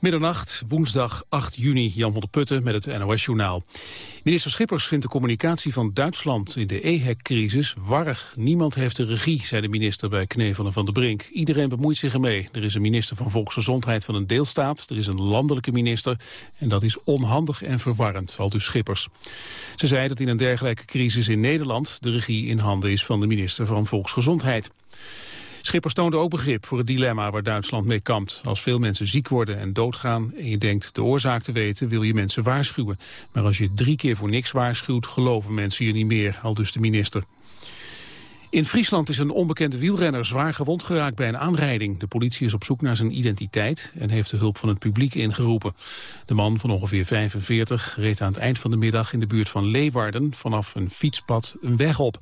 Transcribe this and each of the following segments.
Middernacht, woensdag 8 juni, Jan van der Putten met het NOS-journaal. Minister Schippers vindt de communicatie van Duitsland in de EHEC-crisis warrig. Niemand heeft de regie, zei de minister bij Knevelen van der Brink. Iedereen bemoeit zich ermee. Er is een minister van Volksgezondheid van een deelstaat, er is een landelijke minister... en dat is onhandig en verwarrend, al dus Schippers. Ze zei dat in een dergelijke crisis in Nederland... de regie in handen is van de minister van Volksgezondheid. Schippers toonde ook begrip voor het dilemma waar Duitsland mee kampt. Als veel mensen ziek worden en doodgaan en je denkt de oorzaak te weten, wil je mensen waarschuwen. Maar als je drie keer voor niks waarschuwt, geloven mensen je niet meer, al dus de minister. In Friesland is een onbekende wielrenner zwaar gewond geraakt bij een aanrijding. De politie is op zoek naar zijn identiteit en heeft de hulp van het publiek ingeroepen. De man van ongeveer 45 reed aan het eind van de middag in de buurt van Leeuwarden vanaf een fietspad een weg op.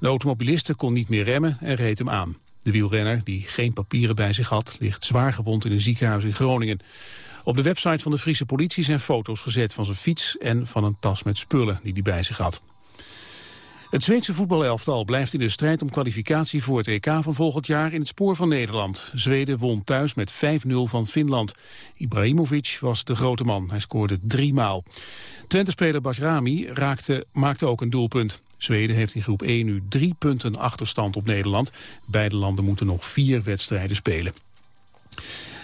De automobiliste kon niet meer remmen en reed hem aan. De wielrenner, die geen papieren bij zich had, ligt zwaar gewond in een ziekenhuis in Groningen. Op de website van de Friese politie zijn foto's gezet van zijn fiets en van een tas met spullen die hij bij zich had. Het Zweedse voetbalelftal blijft in de strijd om kwalificatie voor het EK van volgend jaar in het spoor van Nederland. Zweden won thuis met 5-0 van Finland. Ibrahimovic was de grote man. Hij scoorde drie maal. Twente-speler Basrami raakte, maakte ook een doelpunt. Zweden heeft in groep 1 nu drie punten achterstand op Nederland. Beide landen moeten nog vier wedstrijden spelen.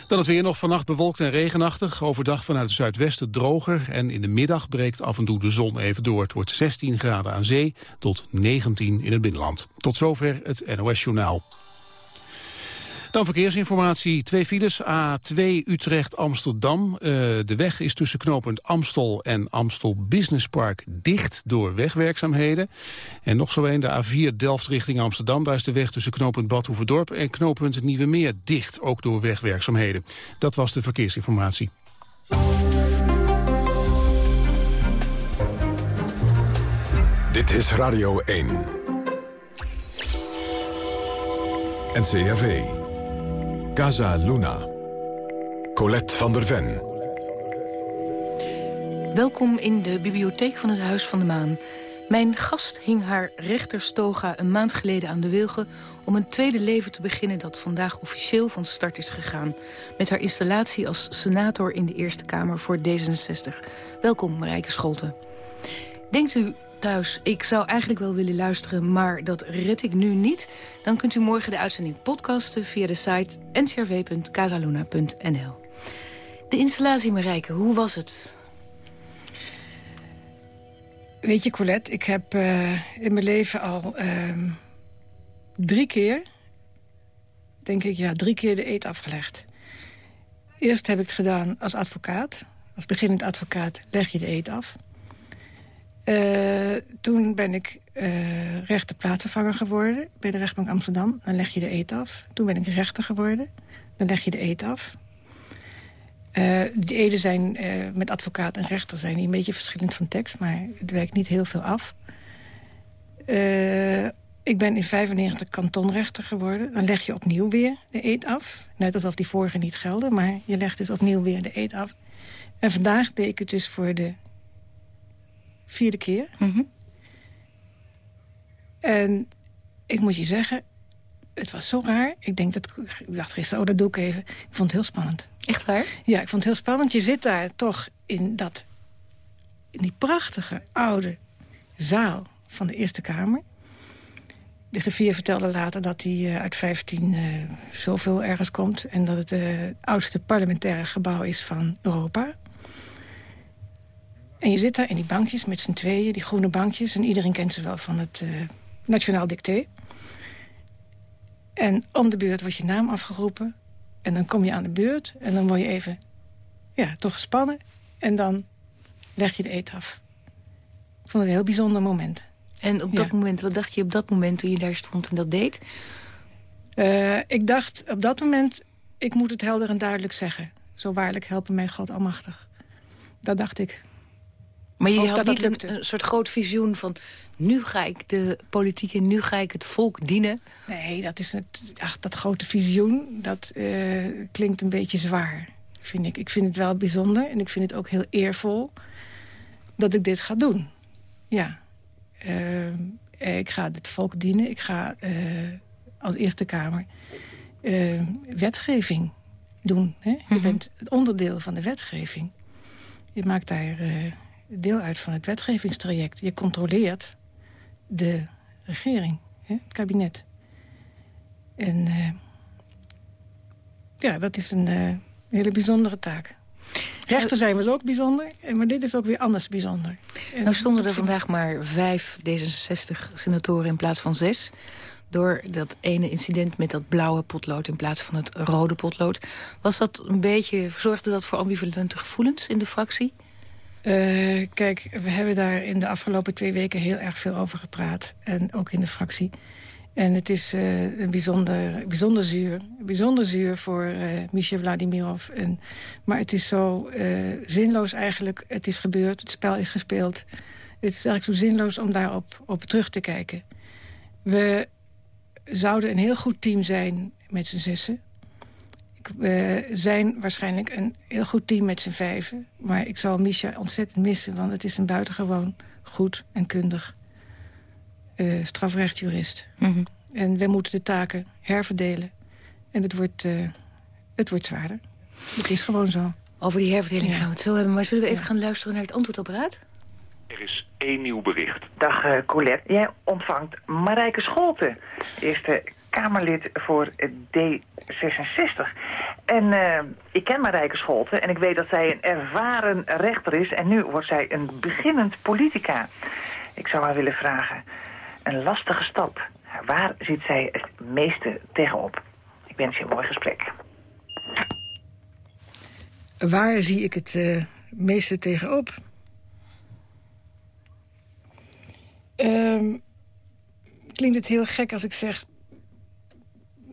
Dan het weer nog vannacht bewolkt en regenachtig. Overdag vanuit het zuidwesten droger. En in de middag breekt af en toe de zon even door. Het wordt 16 graden aan zee tot 19 in het binnenland. Tot zover het NOS Journaal. Dan verkeersinformatie. Twee files. A2 Utrecht-Amsterdam. Uh, de weg is tussen knooppunt Amstel en Amstel Business Park dicht door wegwerkzaamheden. En nog zo een, de A4 Delft richting Amsterdam. Daar is de weg tussen knooppunt Badhoevedorp en knooppunt Nieuwe Meer dicht. Ook door wegwerkzaamheden. Dat was de verkeersinformatie. Dit is Radio 1. NCRV. Casa Luna. Colette van der Ven. Welkom in de bibliotheek van het Huis van de Maan. Mijn gast hing haar rechterstoga een maand geleden aan de wilgen... om een tweede leven te beginnen dat vandaag officieel van start is gegaan... met haar installatie als senator in de Eerste Kamer voor D66. Welkom, Marijke Scholten. Denkt u ik zou eigenlijk wel willen luisteren... maar dat red ik nu niet... dan kunt u morgen de uitzending podcasten via de site ncrv.casaluna.nl. De installatie, Marijke, hoe was het? Weet je, Colette, ik heb uh, in mijn leven al uh, drie keer... denk ik, ja, drie keer de eet afgelegd. Eerst heb ik het gedaan als advocaat. Als beginnend advocaat leg je de eet af... Uh, toen ben ik uh, rechter plaatsvervanger geworden bij de rechtbank Amsterdam. Dan leg je de eet af. Toen ben ik rechter geworden. Dan leg je de eet af. Uh, die eden zijn met advocaat en rechter zijn een beetje verschillend van tekst. Maar het werkt niet heel veel af. ik ben in 95 kantonrechter geworden. Dan leg je opnieuw weer de eet af. Net alsof die vorige niet gelden. Maar je legt dus opnieuw weer de eet af. En vandaag deed ik het dus voor de vierde keer. Mhm. En ik moet je zeggen, het was zo raar. Ik denk dat ik dacht gisteren, oh, dat doe ik even. Ik vond het heel spannend. Echt waar? Ja, ik vond het heel spannend. Je zit daar toch in, dat, in die prachtige oude zaal van de Eerste Kamer. De griffier vertelde later dat hij uh, uit 15 uh, eh, zoveel ergens komt... en dat het uh, het oudste parlementaire gebouw is van Europa. En je zit daar in die bankjes met z'n tweeën, die groene bankjes... en iedereen kent ze wel van het uh, Nationaal Dicté. En om de beurt wordt je naam afgeroepen. En dan kom je aan de beurt en dan word je even ja, toch gespannen. En dan leg je de eet af. Ik vond het een heel bijzonder moment. En op dat moment, wat dacht je op dat moment toen je daar stond en dat deed? Uh, ik dacht op dat moment, ik moet het helder en duidelijk zeggen. Zo waarlijk helpen mij God almachtig. Dat dacht ik. Maar je had niet een, een, soort groot visioen van... nu ga ik de politiek in, nu ga ik het volk dienen? Nee, dat, is het, ach, dat grote visioen, dat uh, klinkt een beetje zwaar, vind ik. Ik vind het wel bijzonder en ik vind het ook heel eervol... dat ik dit ga doen. Ja. Uh, ik ga het volk dienen. Ik ga uh, als Eerste Kamer wetgeving doen. Hè? Je mhm. bent het onderdeel van de wetgeving. Je maakt daar deel uit van het wetgevingstraject. Je controleert de regering, hè? het kabinet. En uh, ja, dat is een uh, hele bijzondere taak. Rechter zijn was ook bijzonder, maar dit is ook weer anders bijzonder. nou stonden er vandaag maar vijf D66-senatoren in plaats van zes door dat ene incident met dat blauwe potlood in plaats van het rode potlood. Was dat een beetje, zorgde dat voor ambivalente gevoelens in de fractie? Uh, kijk, we hebben daar in de afgelopen twee weken heel erg veel over gepraat. En ook in de fractie. En het is uh, bijzonder, bijzonder zuur. Bijzonder zuur voor uh, Michel Vladimirov. En, maar het is zo zinloos eigenlijk. Het is gebeurd, het spel is gespeeld. Het is eigenlijk zo zinloos om daarop op terug te kijken. We zouden een heel goed team zijn met z'n zessen. We zijn waarschijnlijk een heel goed team met z'n vijven. Maar ik zal Misha ontzettend missen, want het is een buitengewoon goed en kundig uh, strafrechtjurist. Mhm. En we moeten de taken herverdelen. En het wordt, uh, het wordt zwaarder. Het is gewoon zo. Over die herverdeling gaan we het zo hebben. Maar zullen we even gaan luisteren naar het antwoordapparaat? Er is één nieuw bericht. Dag uh, Colette, jij ontvangt Marijke Scholten, eerste Kamerlid voor D66. En uh, ik ken Marijke Scholten en ik weet dat zij een ervaren rechter is... en nu wordt zij een beginnend politica. Ik zou haar willen vragen, een lastige stap. Waar ziet zij het meeste tegenop? Ik wens je een mooi gesprek. Waar zie ik het uh, meeste tegenop? Um, klinkt het heel gek als ik zeg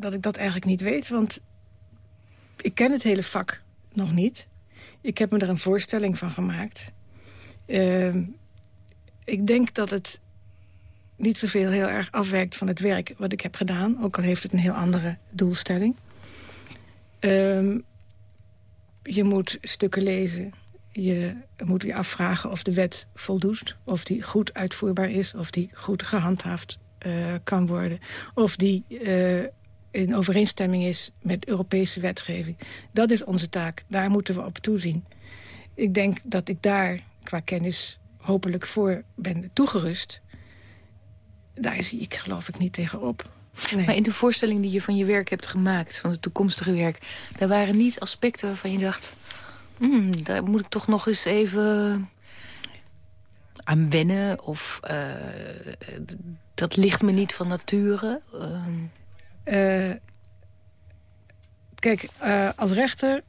dat ik dat eigenlijk niet weet. Want ik ken het hele vak nog niet. Ik heb me er een voorstelling van gemaakt. Uh, ik denk dat het niet zoveel heel erg afwerkt van het werk wat ik heb gedaan. Ook al heeft het een heel andere doelstelling. Uh, je moet stukken lezen. Je moet je afvragen of de wet voldoet. Of die goed uitvoerbaar is. Of die goed gehandhaafd uh, kan worden. Of die uh, in overeenstemming is met Europese wetgeving. Dat is onze taak. Daar moeten we op toezien. Ik denk dat ik daar qua kennis hopelijk voor ben toegerust. Daar zie ik geloof ik niet tegenop. Nee. Maar in de voorstelling die je van je werk hebt gemaakt... van het toekomstige werk... daar waren niet aspecten waarvan je dacht... Hmm, daar moet ik toch nog eens even aan wennen. Of uh, dat ligt me niet van nature. Uh, kijk, uh, als rechter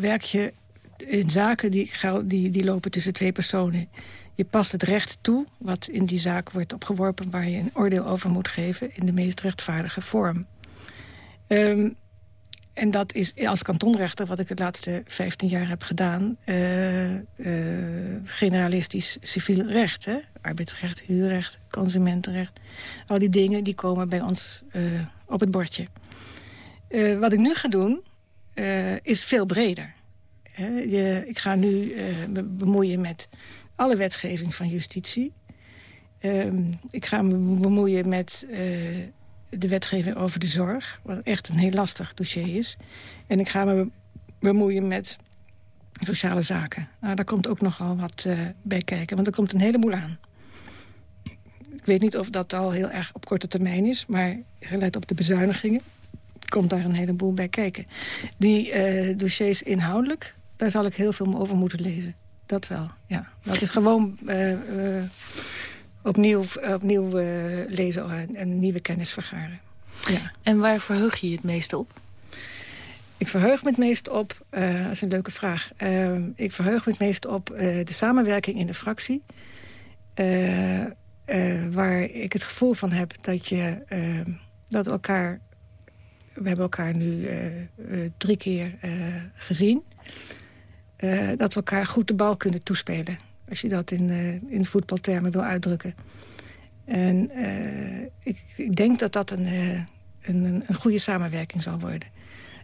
werk je in zaken die, die, die lopen tussen twee personen. Je past het recht toe wat in die zaak wordt opgeworpen... waar je een oordeel over moet geven in de meest rechtvaardige vorm. Um, en dat is als kantonrechter, wat ik de laatste 15 jaar heb gedaan... Uh, uh, generalistisch civiel recht. Hè? Arbeidsrecht, huurrecht, consumentenrecht. Al die dingen die komen bij ons uh, op het bordje. wat ik nu ga doen, is veel breder. Je, ik ga nu me bemoeien met alle wetgeving van justitie. Ehm, ik ga me bemoeien met de wetgeving over de zorg. Wat echt een heel lastig dossier is. En ik ga me bemoeien met sociale zaken. Nou, daar komt ook nogal wat uh, bij kijken. Want er komt een heleboel aan. Ik weet niet of dat al heel erg op korte termijn is. Maar gelet op de bezuinigingen komt daar een heleboel bij kijken. Die uh, dossiers inhoudelijk, daar zal ik heel veel over moeten lezen. Dat wel, ja. Dat is gewoon... Uh, opnieuw, opnieuw uh, lezen en nieuwe kennis vergaren. Ja. En waar verheug je je het meest op? Ik verheug me het meest op, uh, dat is een leuke vraag... Uh, ik verheug me het meest op de samenwerking in de fractie... waar ik het gevoel van heb dat je dat elkaar... We hebben elkaar nu drie keer gezien. dat we elkaar goed de bal kunnen toespelen. Als je dat in, uh, in voetbaltermen wil uitdrukken. En uh, ik, ik, denk dat dat een, uh, een, een goede samenwerking zal worden.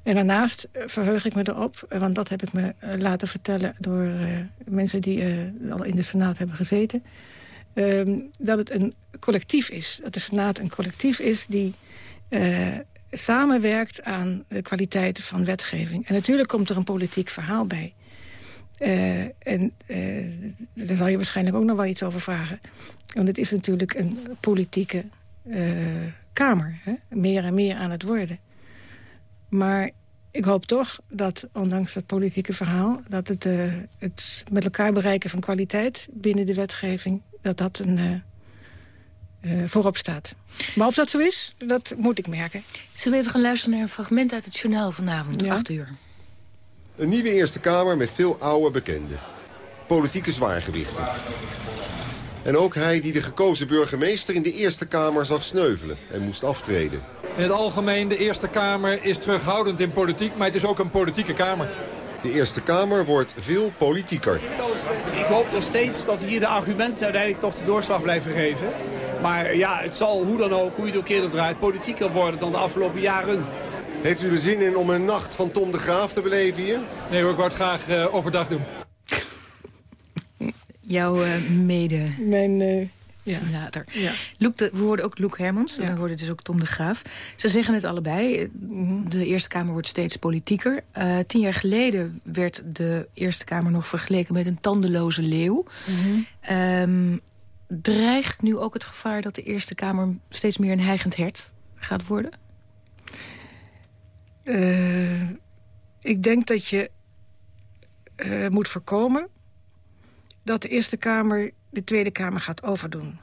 En daarnaast verheug ik me erop, want dat heb ik me laten vertellen... door mensen die al in de Senaat hebben gezeten... Ehm, dat het een collectief is. Dat de Senaat een collectief is die samenwerkt aan de kwaliteit van wetgeving. En natuurlijk komt er een politiek verhaal bij. Uh, en uh, daar zal je waarschijnlijk ook nog wel iets over vragen. Want het is natuurlijk een politieke uh, kamer. Hè? Meer en meer aan het worden. Maar ik hoop toch dat, ondanks dat politieke verhaal... dat het, het met elkaar bereiken van kwaliteit binnen de wetgeving... dat dat een voorop staat. Maar of dat zo is, dat moet ik merken. Zullen we even gaan luisteren naar een fragment uit het journaal vanavond, ja. 8 uur? Een nieuwe Eerste Kamer met veel oude bekenden. Politieke zwaargewichten. En ook hij die de gekozen burgemeester in de Eerste Kamer zag sneuvelen en moest aftreden. In het algemeen, de Eerste Kamer is terughoudend in politiek, maar het is ook een politieke Kamer. De Eerste Kamer wordt veel politieker. Ik hoop nog steeds dat hier de argumenten uiteindelijk toch de doorslag blijven geven. Maar ja, het zal hoe dan ook, hoe je het ook keer of draait, politieker worden dan de afgelopen jaren. Heeft u er zin in om een nacht van Tom de Graaf te beleven hier? Nee hoor, ik wou het graag uh, overdag doen. Jouw uh, mede... Mijn... Uh... Ja. Ja. Luc de, we hoorden ook Luc Hermans, en we hoorden dus ook Tom de Graaf. Ze zeggen het allebei. De Eerste Kamer wordt steeds politieker. Uh, tien jaar geleden werd de Eerste Kamer nog vergeleken met een tandeloze leeuw. Mm -hmm dreigt nu ook het gevaar dat de Eerste Kamer steeds meer een heigend hert gaat worden? Uh, ik denk dat je uh, moet voorkomen dat de Eerste Kamer de Tweede Kamer gaat overdoen.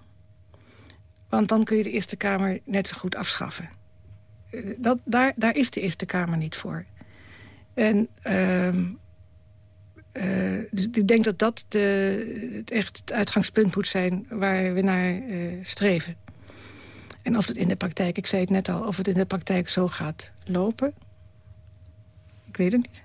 Want dan kun je de Eerste Kamer net zo goed afschaffen. Uh, dat, daar, daar is de Eerste Kamer niet voor. En dus ik denk dat dat de, echt het uitgangspunt moet zijn waar we naar streven. En of het in de praktijk, ik zei het net al, of het in de praktijk zo gaat lopen, ik weet het niet.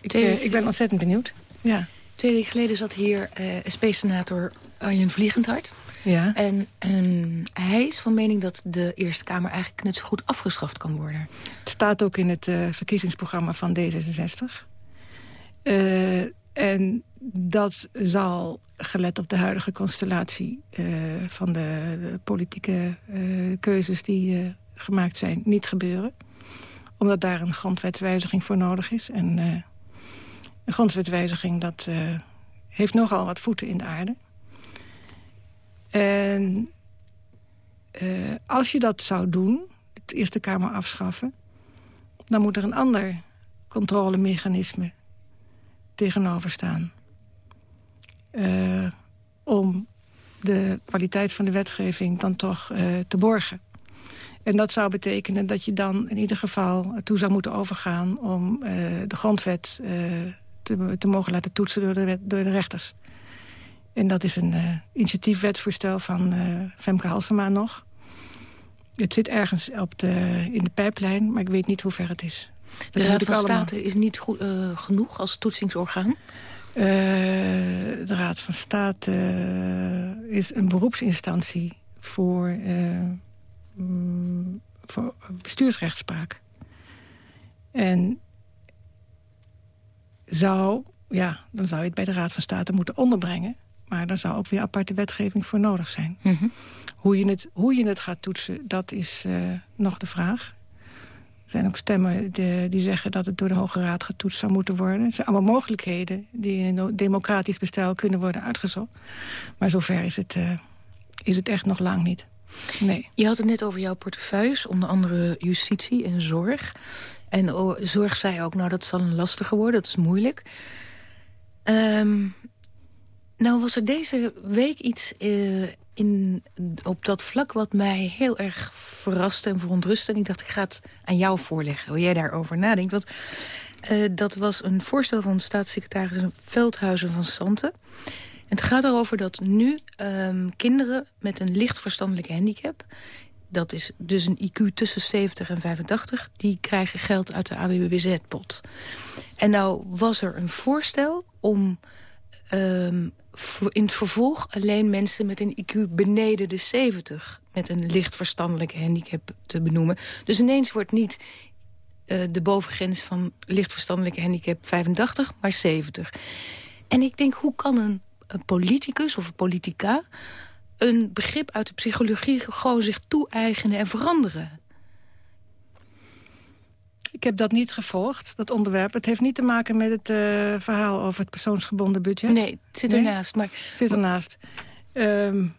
Ik, uh, ik ben ontzettend benieuwd. Ja. Twee weken geleden zat hier SP-senator Arjen Vliegendhart. Ja. En, en, hij is van mening dat de Eerste Kamer eigenlijk net zo goed afgeschaft kan worden. Het staat ook in het verkiezingsprogramma van D66. Uh, en dat zal, gelet op de huidige constellatie... Uh, van de, de politieke uh, keuzes die gemaakt zijn, niet gebeuren. Omdat daar een grondwetswijziging voor nodig is. En een grondwetswijziging, dat heeft nogal wat voeten in de aarde. En als je dat zou doen, de Eerste Kamer afschaffen... dan moet er een ander controlemechanisme tegenover staan. Uh, om de kwaliteit van de wetgeving dan toch uh, te borgen. En dat zou betekenen dat je dan in ieder geval toe zou moeten overgaan... om uh, de grondwet te, te, mogen laten toetsen door de, wet, door de rechters. En dat is een initiatiefwetsvoorstel van Femke Halsema nog. Het zit ergens op de, in de pijplijn, maar ik weet niet hoe ver het is. De Raad van State is niet goed, uh, genoeg als toetsingsorgaan? Uh, de Raad van State uh, is een beroepsinstantie voor, mm, voor bestuursrechtspraak. En zou, ja, dan zou je het bij de Raad van State moeten onderbrengen. Maar daar zou ook weer aparte wetgeving voor nodig zijn. Mm -hmm. hoe, je het, hoe je het gaat toetsen, dat is nog de vraag. Er zijn ook stemmen die, die, zeggen dat het door de Hoge Raad getoetst zou moeten worden. Het zijn allemaal mogelijkheden die in een democratisch bestel kunnen worden uitgezocht. Maar zover is het, uh, is het echt nog lang niet. Nee. Je had het net over jouw portefeuilles, onder andere justitie en zorg. En oh, zorg zei ook, nou dat zal een lastige worden, dat is moeilijk. Um, nou was er deze week iets uh, in, op dat vlak wat mij heel erg verraste en verontrustte. En ik dacht, ik ga het aan jou voorleggen, hoe jij daarover nadenkt. Want uh, dat was een voorstel van staatssecretaris Veldhuizen van Santen. Het gaat erover dat nu um, kinderen met een licht verstandelijke handicap... dat is dus een IQ tussen 70 en 85... die krijgen geld uit de AWBZ-pot. En nou was er een voorstel om um, in het vervolg alleen mensen met een IQ beneden de 70... met een licht verstandelijke handicap te benoemen. Dus ineens wordt niet uh, de bovengrens van licht verstandelijke handicap 85, maar 70. En ik denk, hoe kan een, een politicus of politica... een begrip uit de psychologie gewoon zich toe-eigenen en veranderen? Ik heb dat niet gevolgd, dat onderwerp. Het heeft niet te maken met het uh, verhaal over het persoonsgebonden budget. Nee, het zit ernaast. Nee? Maar... zit ernaast. Um,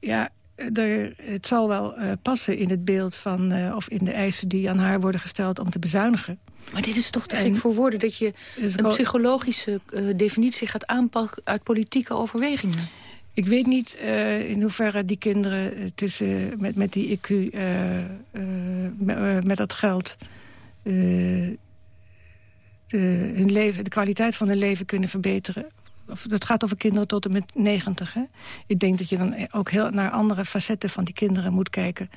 ja, er, het zal wel uh, passen in het beeld van... Uh, of in de eisen die aan haar worden gesteld om te bezuinigen. Maar dit is toch te gek voor woorden... dat je een psychologische uh, definitie gaat aanpakken uit politieke overwegingen. Ik weet niet in hoeverre die kinderen tussen, met, met die IQ... met, met dat geld de, hun leven, de kwaliteit van hun leven kunnen verbeteren. Of, dat gaat over kinderen tot en met 90. Hè? Ik denk dat je dan ook heel naar andere facetten van die kinderen moet kijken.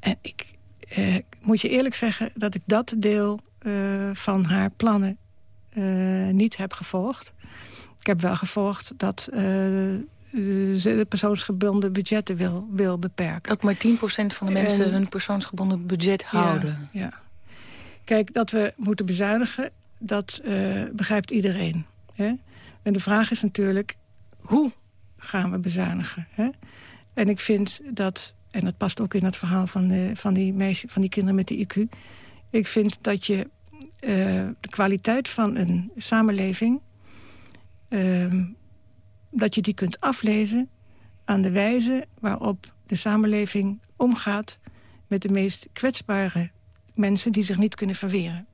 En ik eh, moet je eerlijk zeggen dat ik dat deel uh, van haar plannen uh, niet heb gevolgd. Ik heb wel gevolgd dat ze de persoonsgebonden budgetten wil, wil beperken. Dat maar 10% van de mensen en, hun persoonsgebonden budget houden. Ja, ja. Kijk, dat we moeten bezuinigen, dat begrijpt iedereen. Hè? En de vraag is natuurlijk, hoe gaan we bezuinigen? Hè? En ik vind dat, en dat past ook in het verhaal van, de, van, die, meisje, van die kinderen met de IQ... ik vind dat je uh, de kwaliteit van een samenleving... Uh, dat je die kunt aflezen aan de wijze waarop de samenleving omgaat... met de meest kwetsbare mensen die zich niet kunnen verweren.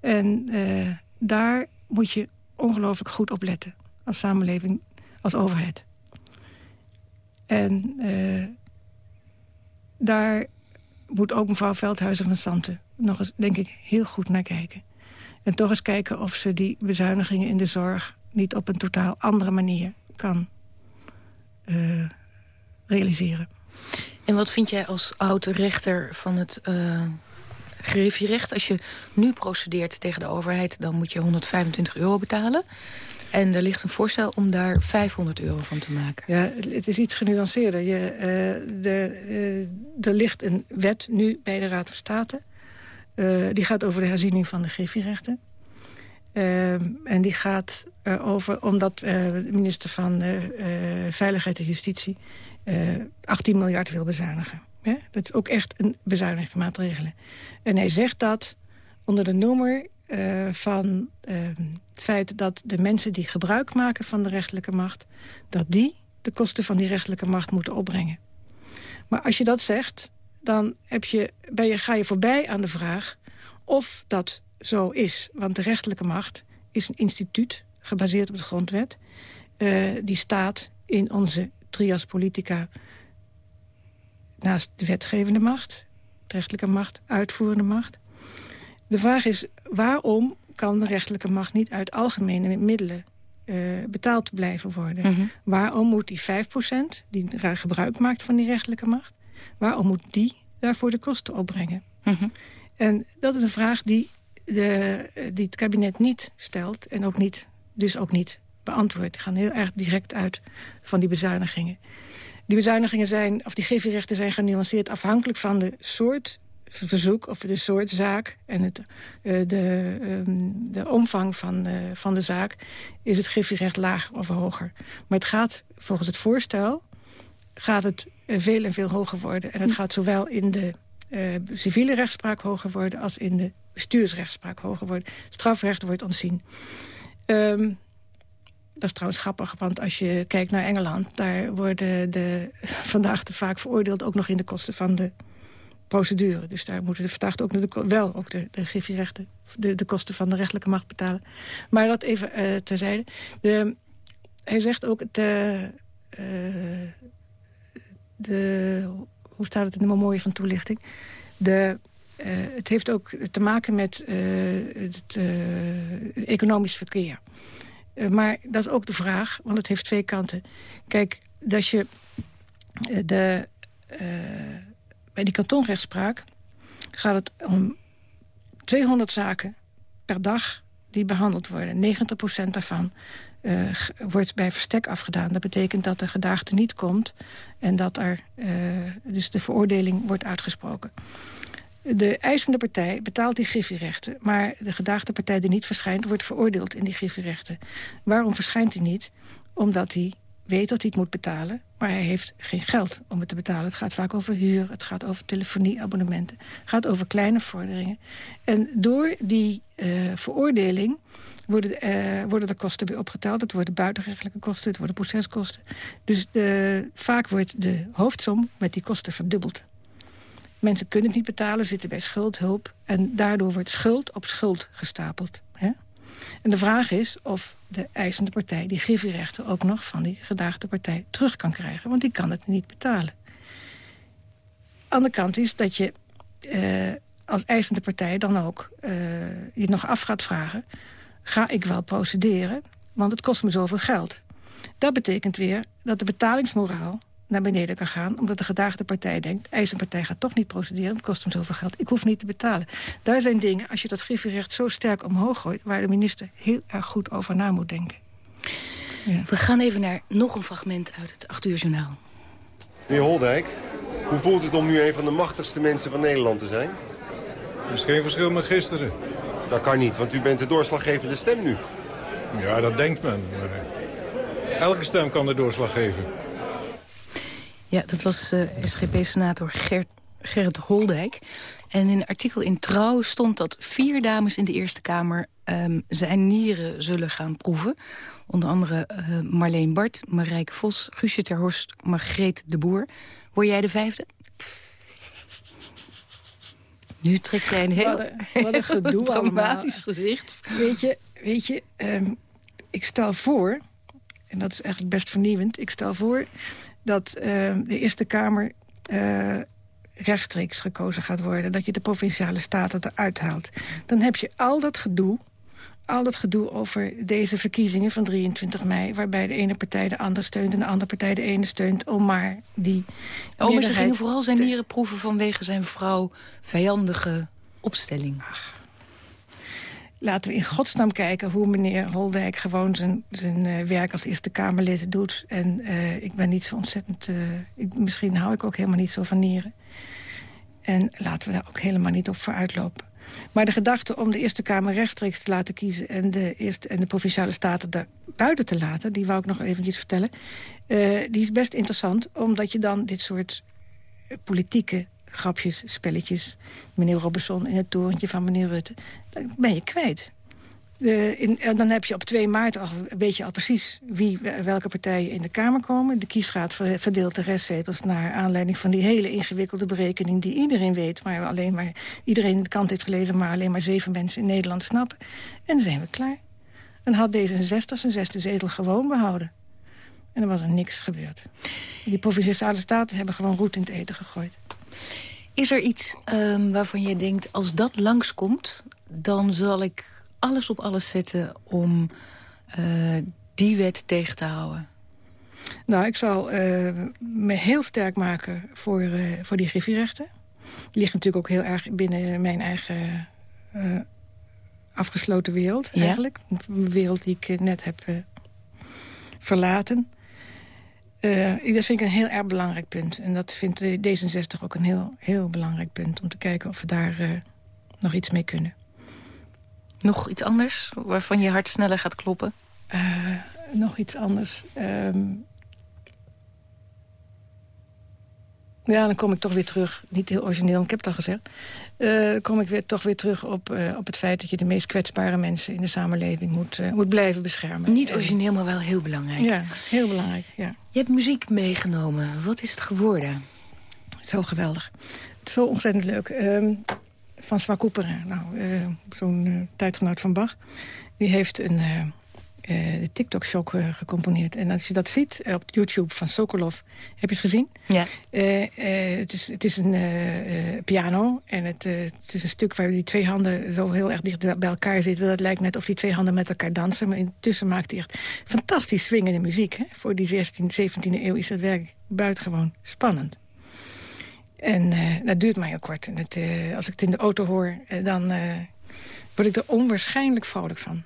En uh, daar moet je ongelooflijk goed op letten. Als samenleving, als overheid. En uh, daar moet ook mevrouw Veldhuizen van Santen nog eens, denk ik, heel goed naar kijken. En toch eens kijken of ze die bezuinigingen in de zorg... niet op een totaal andere manier kan uh, realiseren. En wat vind jij als oude rechter van het uh, griffierecht. Als je nu procedeert tegen de overheid, dan moet je 125 euro betalen. En er ligt een voorstel om daar 500 euro van te maken. Ja, het is iets genuanceerder. Je, uh, de, uh, er ligt een wet nu bij de Raad van State. Uh, die gaat over de herziening van de griffierechten. en die gaat over, omdat de minister van Veiligheid en Justitie 18 miljard wil bezuinigen. Dat is ook echt een bezuinigingsmaatregelen. En hij zegt dat onder de noemer uh, van uh, het feit dat de mensen die gebruik maken van de rechterlijke macht... dat die de kosten van die rechterlijke macht moeten opbrengen. Maar als je dat zegt, dan heb je, ben je, ga je voorbij aan de vraag of dat zo is. Want de rechterlijke macht is een instituut, gebaseerd op de grondwet... Uh, die staat in onze trias politica naast de wetgevende macht, de rechterlijke macht, uitvoerende macht. De vraag is, waarom kan de rechterlijke macht niet uit algemene middelen uh, betaald blijven worden? Mhm. Waarom moet die 5% die gebruik maakt van die rechterlijke macht... waarom moet die daarvoor de kosten opbrengen? Mhm. En dat is een vraag die, de, die het kabinet niet stelt en ook niet, dus ook niet beantwoordt. Die gaan heel erg direct uit van die bezuinigingen. Die bezuinigingen zijn, of die griffierechten zijn genuanceerd... afhankelijk van de soort verzoek of de soort zaak en het, uh, de, um, de omvang van, uh, van de zaak... is het griffierecht lager of hoger. Maar het gaat, volgens het voorstel, gaat het uh, veel en veel hoger worden. En het gaat zowel in de civiele rechtspraak hoger worden... als in de bestuursrechtspraak hoger worden. Strafrecht wordt ontzien. Um, dat is trouwens grappig, want als je kijkt naar Engeland... daar worden de verdachten vaak veroordeeld... ook nog in de kosten van de procedure. Dus daar moeten de verdachten ook de, wel ook de, de griffierechten... De, de kosten van de rechtelijke macht betalen. Maar dat even uh, terzijde. De, hij zegt ook... De, uh, de, hoe staat het in de mooie van toelichting? De, uh, het heeft ook te maken met het economisch verkeer. Eh, maar dat is ook de vraag, want het heeft twee kanten. Kijk, dat je eh, de, uh, bij die kantonrechtspraak gaat het om 200 zaken per dag die behandeld worden. 90% daarvan wordt bij verstek afgedaan. Dat betekent dat de gedaagde niet komt en dat er dus de veroordeling wordt uitgesproken. De eisende partij betaalt die griffierechten... maar de gedaagde partij die niet verschijnt... wordt veroordeeld in die griffierechten. Waarom verschijnt hij niet? Omdat hij weet dat hij het moet betalen... maar hij heeft geen geld om het te betalen. Het gaat vaak over huur, het gaat over telefonieabonnementen... het gaat over kleine vorderingen. En door die uh, veroordeling worden, uh, worden de kosten weer opgeteld. Het worden buitenrechtelijke kosten, het worden proceskosten. Dus de, vaak wordt de hoofdsom met die kosten verdubbeld. Mensen kunnen het niet betalen, zitten bij schuldhulp... en daardoor wordt schuld op schuld gestapeld. Hè? En de vraag is of de eisende partij die griffierechten ook nog van die gedaagde partij terug kan krijgen. Want die kan het niet betalen. Aan de kant is dat je uh, als eisende partij dan ook uh, je nog af gaat vragen... ga ik wel procederen, want het kost me zoveel geld. Dat betekent weer dat de betalingsmoraal naar beneden kan gaan... omdat de gedaagde partij denkt... partij gaat toch niet procederen, het kost hem zoveel geld. Ik hoef niet te betalen. Daar zijn dingen, als je dat griffierecht zo sterk omhoog gooit... waar de minister heel erg goed over na moet denken. Ja. We gaan even naar nog een fragment uit het 8 uur journaal. Meneer Holdijk, hoe voelt het om nu een van de machtigste mensen van Nederland te zijn? Er is geen verschil met gisteren. Dat kan niet, want u bent de doorslaggevende stem nu. Ja, dat denkt men. Maar elke stem kan de doorslag geven. Ja, dat was uh, SGP-senator Gert, Gerrit Holdijk. En in een artikel in Trouw stond dat vier dames in de Eerste Kamer... Um, zijn nieren zullen gaan proeven. Onder andere uh, Marleen Bart, Marijke Vos, Guusje Terhorst, Margreet de Boer. Word jij de vijfde? Nu trek jij een heel wat een, wat een gedoe dramatisch gezicht. Weet je, weet je um, ik stel voor, en dat is eigenlijk best vernieuwend... ik stel voor dat uh, de Eerste Kamer uh, rechtstreeks gekozen gaat worden. Dat je de provinciale staten eruit haalt. Dan heb je al dat gedoe al dat gedoe over deze verkiezingen van 23 mei... waarbij de ene partij de andere steunt en de andere partij de ene steunt... om maar die Oh, maar ze gingen vooral zijn nieren proeven vanwege zijn vrouw vijandige opstelling. Ach. Laten we in godsnaam kijken hoe meneer Holdijk gewoon zijn, zijn uh, werk als Eerste Kamerlid doet. En uh, ik ben niet zo ontzettend... Ik, misschien hou ik ook helemaal niet zo van nieren. En laten we daar ook helemaal niet op voor uitlopen. Maar de gedachte om de Eerste Kamer rechtstreeks te laten kiezen... en de, eerste, en de Provinciale Staten daar buiten te laten... die wou ik nog even iets vertellen... Die is best interessant, omdat je dan dit soort politieke grapjes, spelletjes... meneer Robinson in het torentje van meneer Rutte... dan ben je kwijt. Uh, in, en dan heb je op 2 maart al, weet je al precies wie, welke partijen in de Kamer komen. De kiesraad verdeelt de restzetels naar aanleiding van die hele ingewikkelde berekening... die iedereen weet, maar alleen maar iedereen de kant heeft gelezen... maar alleen maar zeven mensen in Nederland snappen. En dan zijn we klaar. Dan had D66 zijn zesde zetel gewoon behouden. En er was er niks gebeurd. Die provinciale staten hebben gewoon roet in het eten gegooid. Is er iets um, waarvan je denkt, als dat langskomt... dan zal ik alles op alles zetten om uh, die wet tegen te houden? Nou, ik zal uh, me heel sterk maken voor, uh, voor die griffierechten. Die ligt natuurlijk ook heel erg binnen mijn eigen afgesloten wereld, ja? eigenlijk. Een wereld die ik net heb verlaten. Dat vind ik een heel erg belangrijk punt. En dat vindt D66 ook een heel, heel belangrijk punt... om te kijken of we daar nog iets mee kunnen. Nog iets anders waarvan je hart sneller gaat kloppen? Uh, nog iets anders. Um... Ja, dan kom ik toch weer terug. Niet heel origineel, ik heb het al gezegd. Uh, kom ik weer, toch weer terug op, uh, op het feit... dat je de meest kwetsbare mensen in de samenleving moet, uh, moet blijven beschermen. Niet origineel, maar wel heel belangrijk. Ja, heel belangrijk, ja. Je hebt muziek meegenomen. Wat is het geworden? Zo geweldig. Zo ontzettend leuk. Um, van Swa nou, uh, zo'n tijdgenoot van Bach... die heeft een uh, de TikTok-shock gecomponeerd. En als je dat ziet op YouTube van Sokolov, heb je het gezien? Ja. het, is, het is een piano en het, het, is een stuk waar die twee handen zo heel erg dicht bij elkaar zitten. Dat lijkt net of die twee handen met elkaar dansen. Maar intussen maakt hij echt fantastisch swingende muziek. Hè? Voor die 16, 17e eeuw is dat werk buitengewoon spannend. En dat duurt maar heel kort. En het, als ik het in de auto hoor, dan word ik er onwaarschijnlijk vrolijk van.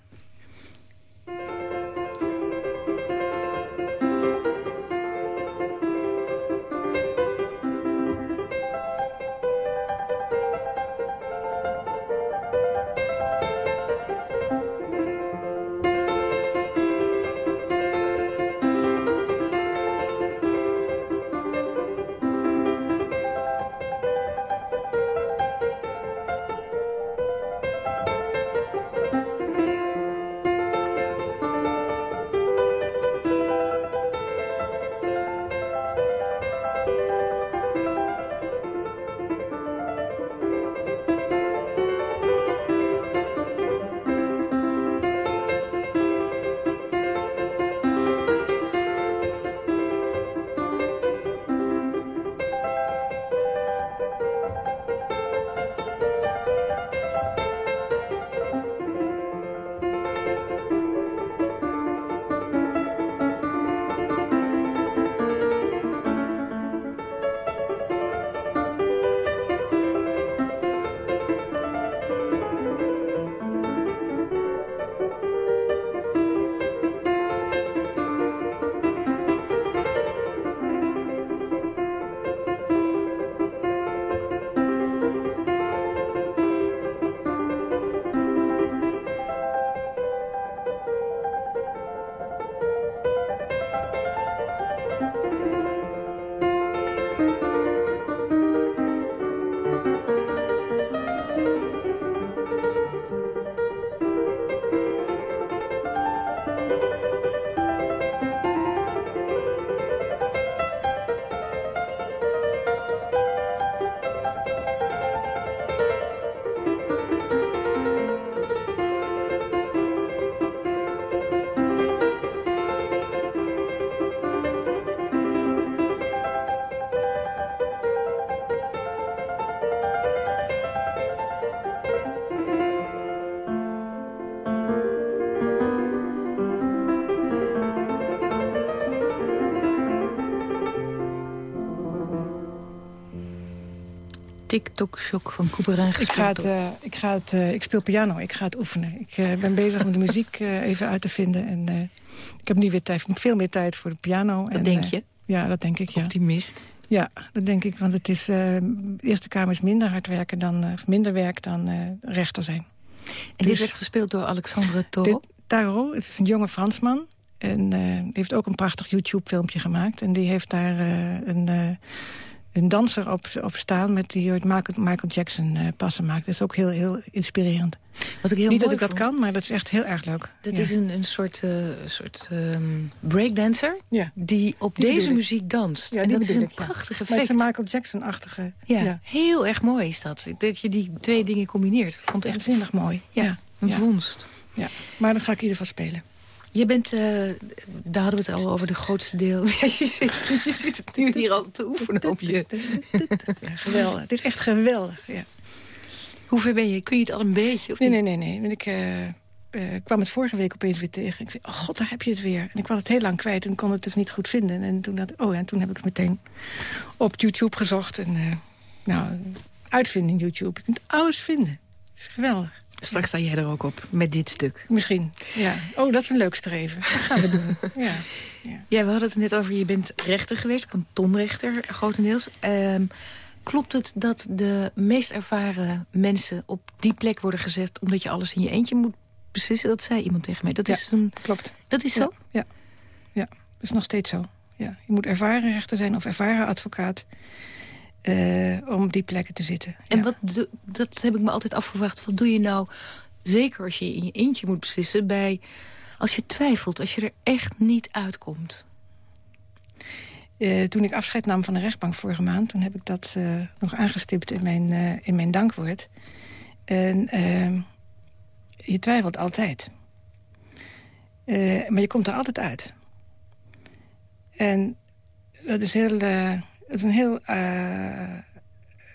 TikTok-shock van Couperin ik ga het, uh, ik, ga het, uh, ik speel piano, ik ga het oefenen. Ik uh, ben bezig om de muziek even uit te vinden. En ik heb nu weer tijd, veel meer tijd voor de piano. Dat en, denk je? ja, dat denk ik, ja. Optimist? Ja, dat denk ik. Want het is, de Eerste Kamer is minder hard werken dan, minder werk dan rechter zijn. En dus, dit werd gespeeld door Alexandre Toro? Taro, het is een jonge Fransman. En heeft ook een prachtig YouTube-filmpje gemaakt. En die heeft daar een, een danser op, op staan... Met die ooit Michael, Michael Jackson passen maakt. Dat is ook heel, heel inspirerend. Wat ik heel Niet dat ik dat kan, maar dat is echt heel erg leuk. Dat is een, een soort, soort um, breakdancer... Ja. die op die deze muziek danst. Ja, en dat is een ik, prachtig effect. Het is een Michael Jackson-achtige... Ja, ja, heel erg mooi is dat. Dat je die twee dingen combineert. Ik vond het echt zinnig mooi. Ja, een vondst. Ja, maar dan ga ik in ieder geval spelen. Je bent, uh, daar hadden we het al over, de grootste deel. Ja, je, zit, je zit het nu hier al te oefenen op je. Ja, geweldig. Het is echt geweldig, ja. Hoe ver ben je? Kun je het al een beetje? Of nee, nee, nee, nee. Ik uh, uh, kwam het vorige week opeens weer tegen. Ik zei, oh god, daar heb je het weer. En ik was het heel lang kwijt en kon het dus niet goed vinden. En toen, had, oh, en toen heb ik het meteen op YouTube gezocht. En nou, uitvinding YouTube. Je kunt alles vinden. Is geweldig. Straks sta jij er ook op, met dit stuk. Misschien, ja. Oh, dat is een leuk streven. Dat gaan we doen. Ja. Ja. ja, we hadden het net over, je bent rechter geweest, kantonrechter grotendeels. Um, klopt het dat de meest ervaren mensen op die plek worden gezet... omdat je alles in je eentje moet beslissen? Dat zei iemand tegen mij. Dat ja, is een... klopt. Dat is zo? Ja, ja. dat is nog steeds zo. Ja. Je moet ervaren rechter zijn of ervaren advocaat... Uh, om op die plekken te zitten. En ja. wat do, dat heb ik me altijd afgevraagd. Wat doe je nou, zeker als je in je eentje moet beslissen... bij als je twijfelt, als je er echt niet uitkomt? Uh, toen ik afscheid nam van de rechtbank vorige maand... toen heb ik dat uh, nog aangestipt in mijn, in mijn dankwoord. En je twijfelt altijd. maar je komt er altijd uit. En dat is heel... Het is een heel uh,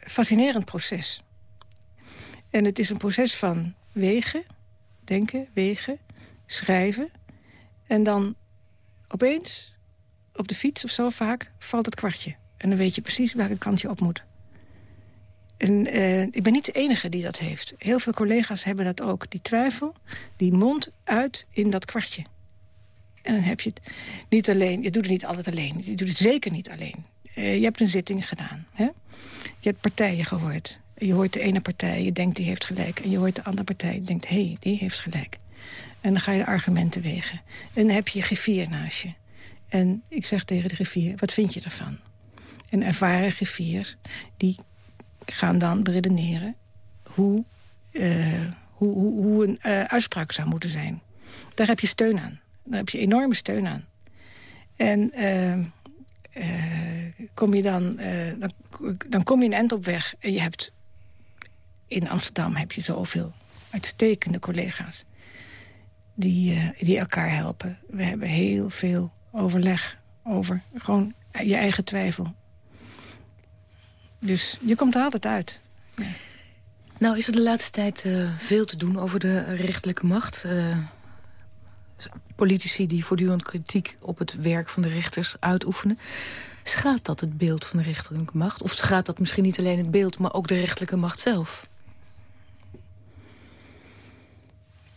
fascinerend proces. En het is een proces van wegen, denken, wegen, schrijven. En dan opeens, op de fiets of zo vaak, valt het kwartje. En dan weet je precies welke kant je op moet. En uh, ik ben niet de enige die dat heeft. Heel veel collega's hebben dat ook. Die twijfel, die mond uit in dat kwartje. En dan heb je het niet alleen. Je doet het niet altijd alleen. Je doet het zeker niet alleen. Uh, je hebt een zitting gedaan. Hè? Je hebt partijen gehoord. Je hoort de ene partij, je denkt die heeft gelijk. En je hoort de andere partij, je denkt, hé, hey, die heeft gelijk. En dan ga je de argumenten wegen. En dan heb je je griffier naast je. En ik zeg tegen de griffier, wat vind je ervan? En ervaren griffiers, die gaan dan beredeneren... hoe, uh, hoe, hoe, hoe een uh, uitspraak zou moeten zijn. Daar heb je steun aan. Daar heb je enorme steun aan. En... kom je dan, uh, dan, dan kom je een eind op weg. En je hebt in Amsterdam heb je zoveel uitstekende collega's die, uh, die elkaar helpen. We hebben heel veel overleg over gewoon je eigen twijfel. Dus je komt er altijd uit. Nou is er de laatste tijd veel te doen over de rechterlijke macht politici die voortdurend kritiek op het werk van de rechters uitoefenen. Schaadt dat het beeld van de rechterlijke macht? Of schaadt dat misschien niet alleen het beeld, maar ook de rechterlijke macht zelf?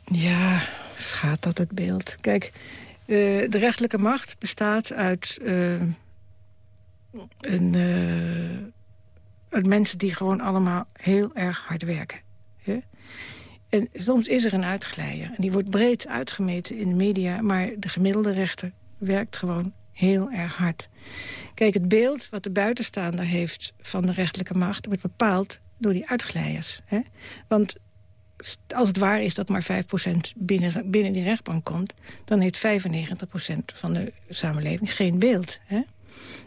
Ja, schaadt dat het beeld? Kijk, uh, de rechterlijke macht bestaat uit, uh, een, uh, uit mensen die gewoon allemaal heel erg hard werken. Hè? En soms is er een uitglijder. En die wordt breed uitgemeten in de media. Maar de gemiddelde rechter werkt gewoon heel erg hard. Kijk, het beeld wat de buitenstaander heeft van de rechterlijke macht... wordt bepaald door die uitglijders. Hè? Want als het waar is dat maar 5% binnen, binnen die rechtbank komt... dan heeft 95% van de samenleving geen beeld. Hè?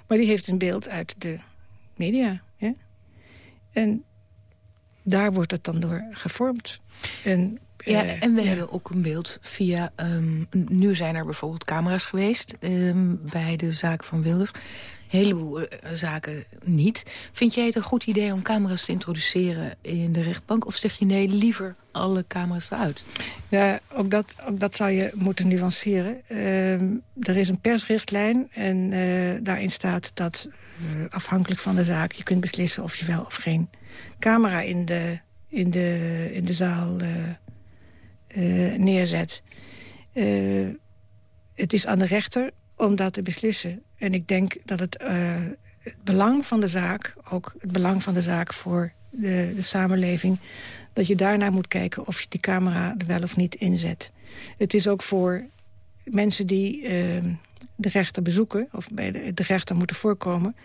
Maar die heeft een beeld uit de media. En daar wordt het dan door gevormd. En, ja, uh, en we ja. hebben ook een beeld via... Um, nu zijn er bijvoorbeeld camera's geweest um, bij de zaak van Wilders. Een heleboel uh, zaken niet. Vind jij het een goed idee om camera's te introduceren in de rechtbank? Of zeg je nee, liever alle camera's eruit? Ja, ook dat, ook dat zou je moeten nuanceren. Uh, er is een persrichtlijn en uh, daarin staat dat afhankelijk van de zaak. Je kunt beslissen of je wel of geen camera in de, in de, in de zaal neerzet. het is aan de rechter om dat te beslissen. En ik denk dat het, het belang van de zaak... ook het belang van de zaak voor de, de samenleving... dat je daarnaar moet kijken of je die camera er wel of niet inzet. Het is ook voor mensen die de rechter bezoeken... of bij de, rechter moeten voorkomen...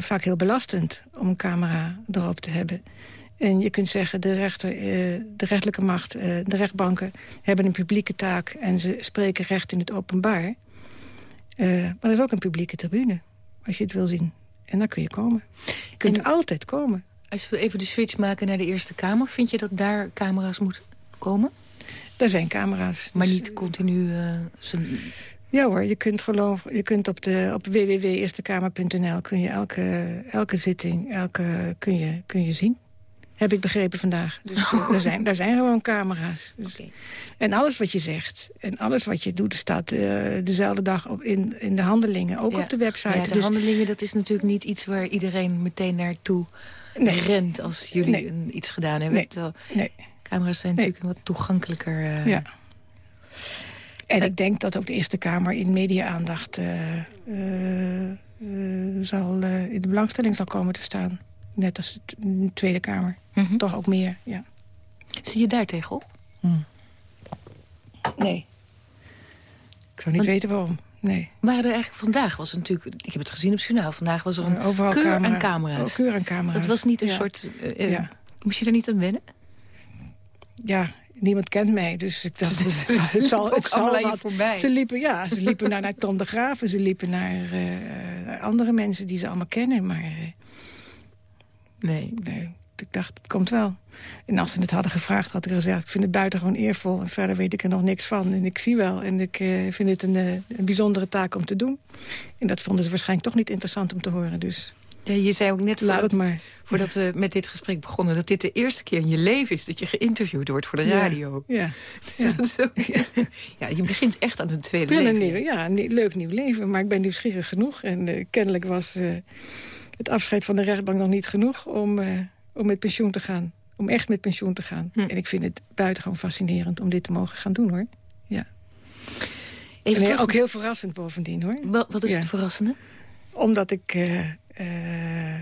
Vaak heel belastend om een camera erop te hebben. En je kunt zeggen, de, rechter, uh, de rechterlijke macht, uh, de rechtbanken... hebben een publieke taak en ze spreken recht in het openbaar. maar er is ook een publieke tribune, als je het wil zien. En dan kun je komen. Je kunt en, altijd komen. Als we even de switch maken naar de Eerste Kamer... vind je dat daar camera's moeten komen? Er zijn camera's. Maar dus, niet continu... Ja hoor, je kunt, geloof, je kunt op, de, op www.eerstekamer.nl kun je elke, elke zitting elke, kun je, kun je zien. Heb ik begrepen vandaag. Dus er, zijn, daar zijn gewoon camera's. Dus. Okay. En alles wat je zegt en alles wat je doet... staat uh, dezelfde dag op in, in de handelingen, ook ja. op de website. Ja, de dus, handelingen, dat is natuurlijk niet iets waar iedereen meteen naartoe nee. rent... als jullie nee. een, iets gedaan hebben. Nee. Terwijl nee. camera's zijn natuurlijk wat toegankelijker. Uh, Ja. En ik denk dat ook de Eerste Kamer in media-aandacht... uh, uh, zal, in de belangstelling zal komen te staan. Net als de Tweede Kamer. Mm -hmm. Toch ook meer, ja. Zie je daar tegenop? Hmm. Nee. Ik zou niet Want, weten waarom. Nee. Waren er eigenlijk vandaag, was het natuurlijk, ik heb het gezien op het journaal, vandaag was er een Overal keur camera. aan camera's. Oh, keur aan camera's. Het was niet een ja. soort, uh, ja. moest je daar niet aan wennen? Ja, niemand kent mij, dus ik dacht, het zal, het zal, het wat. voorbij. Ze liepen, ja, ze liepen naar, naar Tom de Graaf en ze liepen naar, uh, andere mensen die ze allemaal kennen, maar... Uh, nee. nee. Ik dacht, het komt wel. En als ze het hadden gevraagd, had ik gezegd... ik vind het buitengewoon eervol en verder weet ik er nog niks van. En ik zie wel en ik uh, vind het een, een, bijzondere taak om te doen. En dat vonden ze waarschijnlijk toch niet interessant om te horen, dus... Ja, je zei ook net Laat voordat, het maar. voordat we met dit gesprek begonnen... dat dit de eerste keer in je leven is dat je geïnterviewd wordt voor de radio. Ja. Dus Ja. dat is ook- ja, je begint echt aan een tweede leven. een nieuw, ja, een leuk nieuw leven. Maar ik ben nieuwsgierig genoeg. En eh, kennelijk was eh, het afscheid van de rechtbank nog niet genoeg... om, eh, om met pensioen te gaan. Om echt met pensioen te gaan. Hm. En ik vind het buitengewoon fascinerend om dit te mogen gaan doen, hoor. Ja. Even en terug- ook heel verrassend bovendien, hoor. Wat, wat is Ja. het verrassende? Omdat ik eh, eh,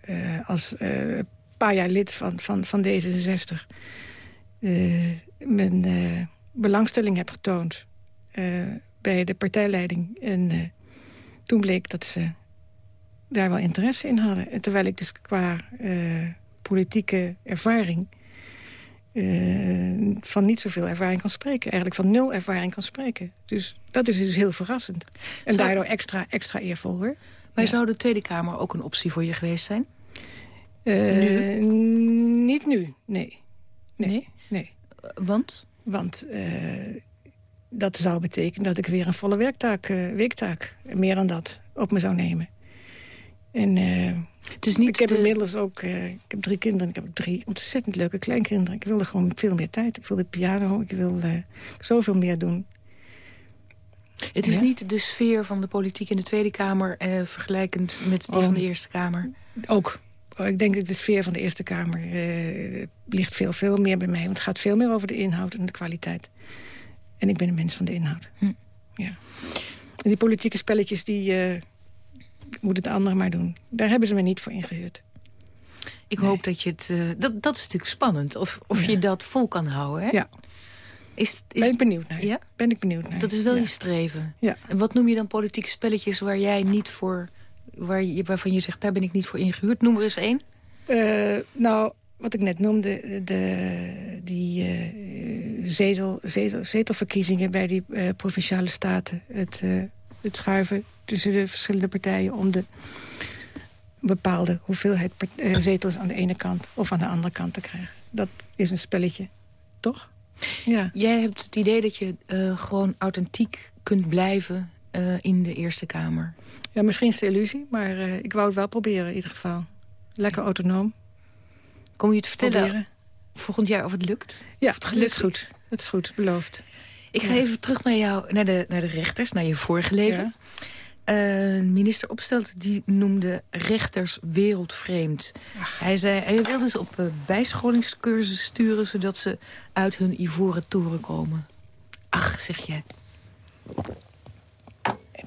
eh, als eh, paar jaar lid van, van, van D66... eh, mijn eh, belangstelling heb getoond eh, bij de partijleiding. En eh, toen bleek dat ze daar wel interesse in hadden. En terwijl ik dus qua eh, politieke ervaring... eh, van niet zoveel ervaring kan spreken. Eigenlijk van nul ervaring kan spreken. Dus dat is dus heel verrassend. En Zou- daardoor extra, extra eervol, hoor. Maar Ja. zou de Tweede Kamer ook een optie voor je geweest zijn? Eh, Niet nu, nee. Nee, Nee? nee. Want? Want dat zou betekenen dat ik weer een volle werktaak, weektaak, meer dan dat, op me zou nemen. En eh, Het is niet ik heb de- inmiddels ook, eh, ik heb drie kinderen, ik heb ook drie ontzettend leuke kleinkinderen. Ik wilde gewoon veel meer tijd. Ik wilde piano, ik wilde zoveel meer doen. Het is Ja. niet de sfeer van de politiek in de Tweede Kamer... Eh, vergelijkend met die Oh. van de Eerste Kamer. Ook. Oh, Ik denk dat de sfeer van de Eerste Kamer ligt veel, veel meer bij mij. Want het gaat veel meer over de inhoud en de kwaliteit. En ik ben een mens van de inhoud. Hm. Ja. En die politieke spelletjes, die moeten de anderen maar doen. Daar hebben ze me niet voor ingehuurd. Ik Nee. hoop dat je het... eh, dat, dat is natuurlijk spannend. Of, of Ja. je dat vol kan houden, hè? Ja. Is, is, Ben ik benieuwd naar. Ja? Ben ik benieuwd naar. Dat is wel ja. je streven. Ja. En wat noem je dan politieke spelletjes waar jij niet voor... Waar je, waarvan je zegt, daar ben ik niet voor ingehuurd? Noem er eens één. Eh, nou, wat ik net noemde, de, die eh, zetel, zetel, zetelverkiezingen bij die provinciale staten. Het, het schuiven tussen de verschillende partijen om de bepaalde hoeveelheid eh, zetels aan de ene kant of aan de andere kant te krijgen. Dat is een spelletje, toch? Ja. Jij hebt het idee dat je eh, gewoon authentiek kunt blijven eh, in de Eerste Kamer. ja, misschien is het illusie, maar ik wou het wel proberen in ieder geval. Lekker autonoom. Kom je het vertellen Proberen. volgend jaar of het lukt? Ja, Of het gelukt is goed. Dat is goed, beloofd. Ik ga Ja. even terug naar jou, naar de, naar de rechters, naar je vorige leven. Ja. Uh, minister Opstelten die noemde rechters wereldvreemd. Hij zei, hij wilde ze op uh, bijscholingscursus sturen... zodat ze uit hun ivoren toren komen. Ach, zeg je.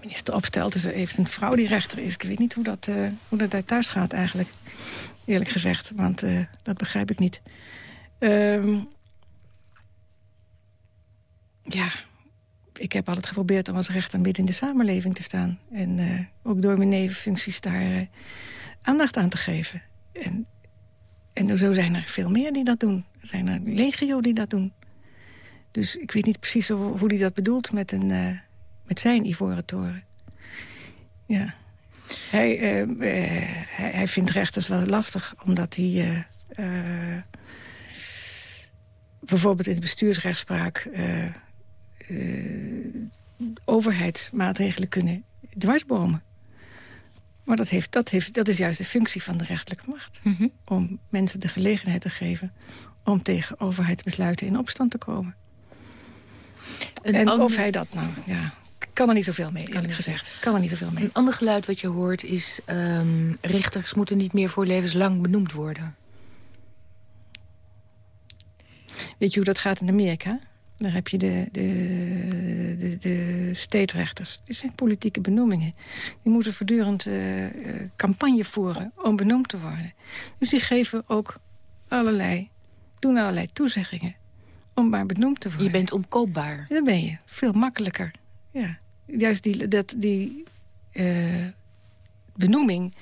Minister Opstelten heeft een vrouw die rechter is. Ik weet niet hoe dat, uh, hoe dat daar thuis gaat eigenlijk. Eerlijk gezegd, want dat begrijp ik niet. Ehm, ja, ik heb altijd geprobeerd om als rechter midden in de samenleving te staan. En uh, ook door mijn nevenfuncties daar uh, aandacht aan te geven. En, en zo zijn er veel meer die dat doen. Er zijn er legio die dat doen. Dus ik weet niet precies hoe, hij dat bedoelt met, een, uh, met zijn ivoren toren. Ja. Hij, hij, hij, vindt rechters wel lastig, omdat hij... bijvoorbeeld in de bestuursrechtspraak overheidsmaatregelen kunnen dwarsbomen. Maar dat, heeft, dat, heeft, dat is juist de functie van de rechterlijke macht. Mhm. Om mensen de gelegenheid te geven om tegen overheidsbesluiten in opstand te komen. en of hij dat nou, ja, kan er niet zoveel mee, eerlijk gezegd. Kan er niet zoveel mee. Een ander geluid wat je hoort is... Um, rechters moeten niet meer voor levenslang benoemd worden. Weet je hoe dat gaat in Amerika? Daar heb je de, de, de, de steedrechters. Dit zijn politieke benoemingen. Die moeten voortdurend uh, campagne voeren om benoemd te worden. Dus die geven ook allerlei, doen allerlei toezeggingen om maar benoemd te worden. Je bent omkoopbaar. Dan ben je. Veel makkelijker. Ja. Juist die, dat, die uh, benoeming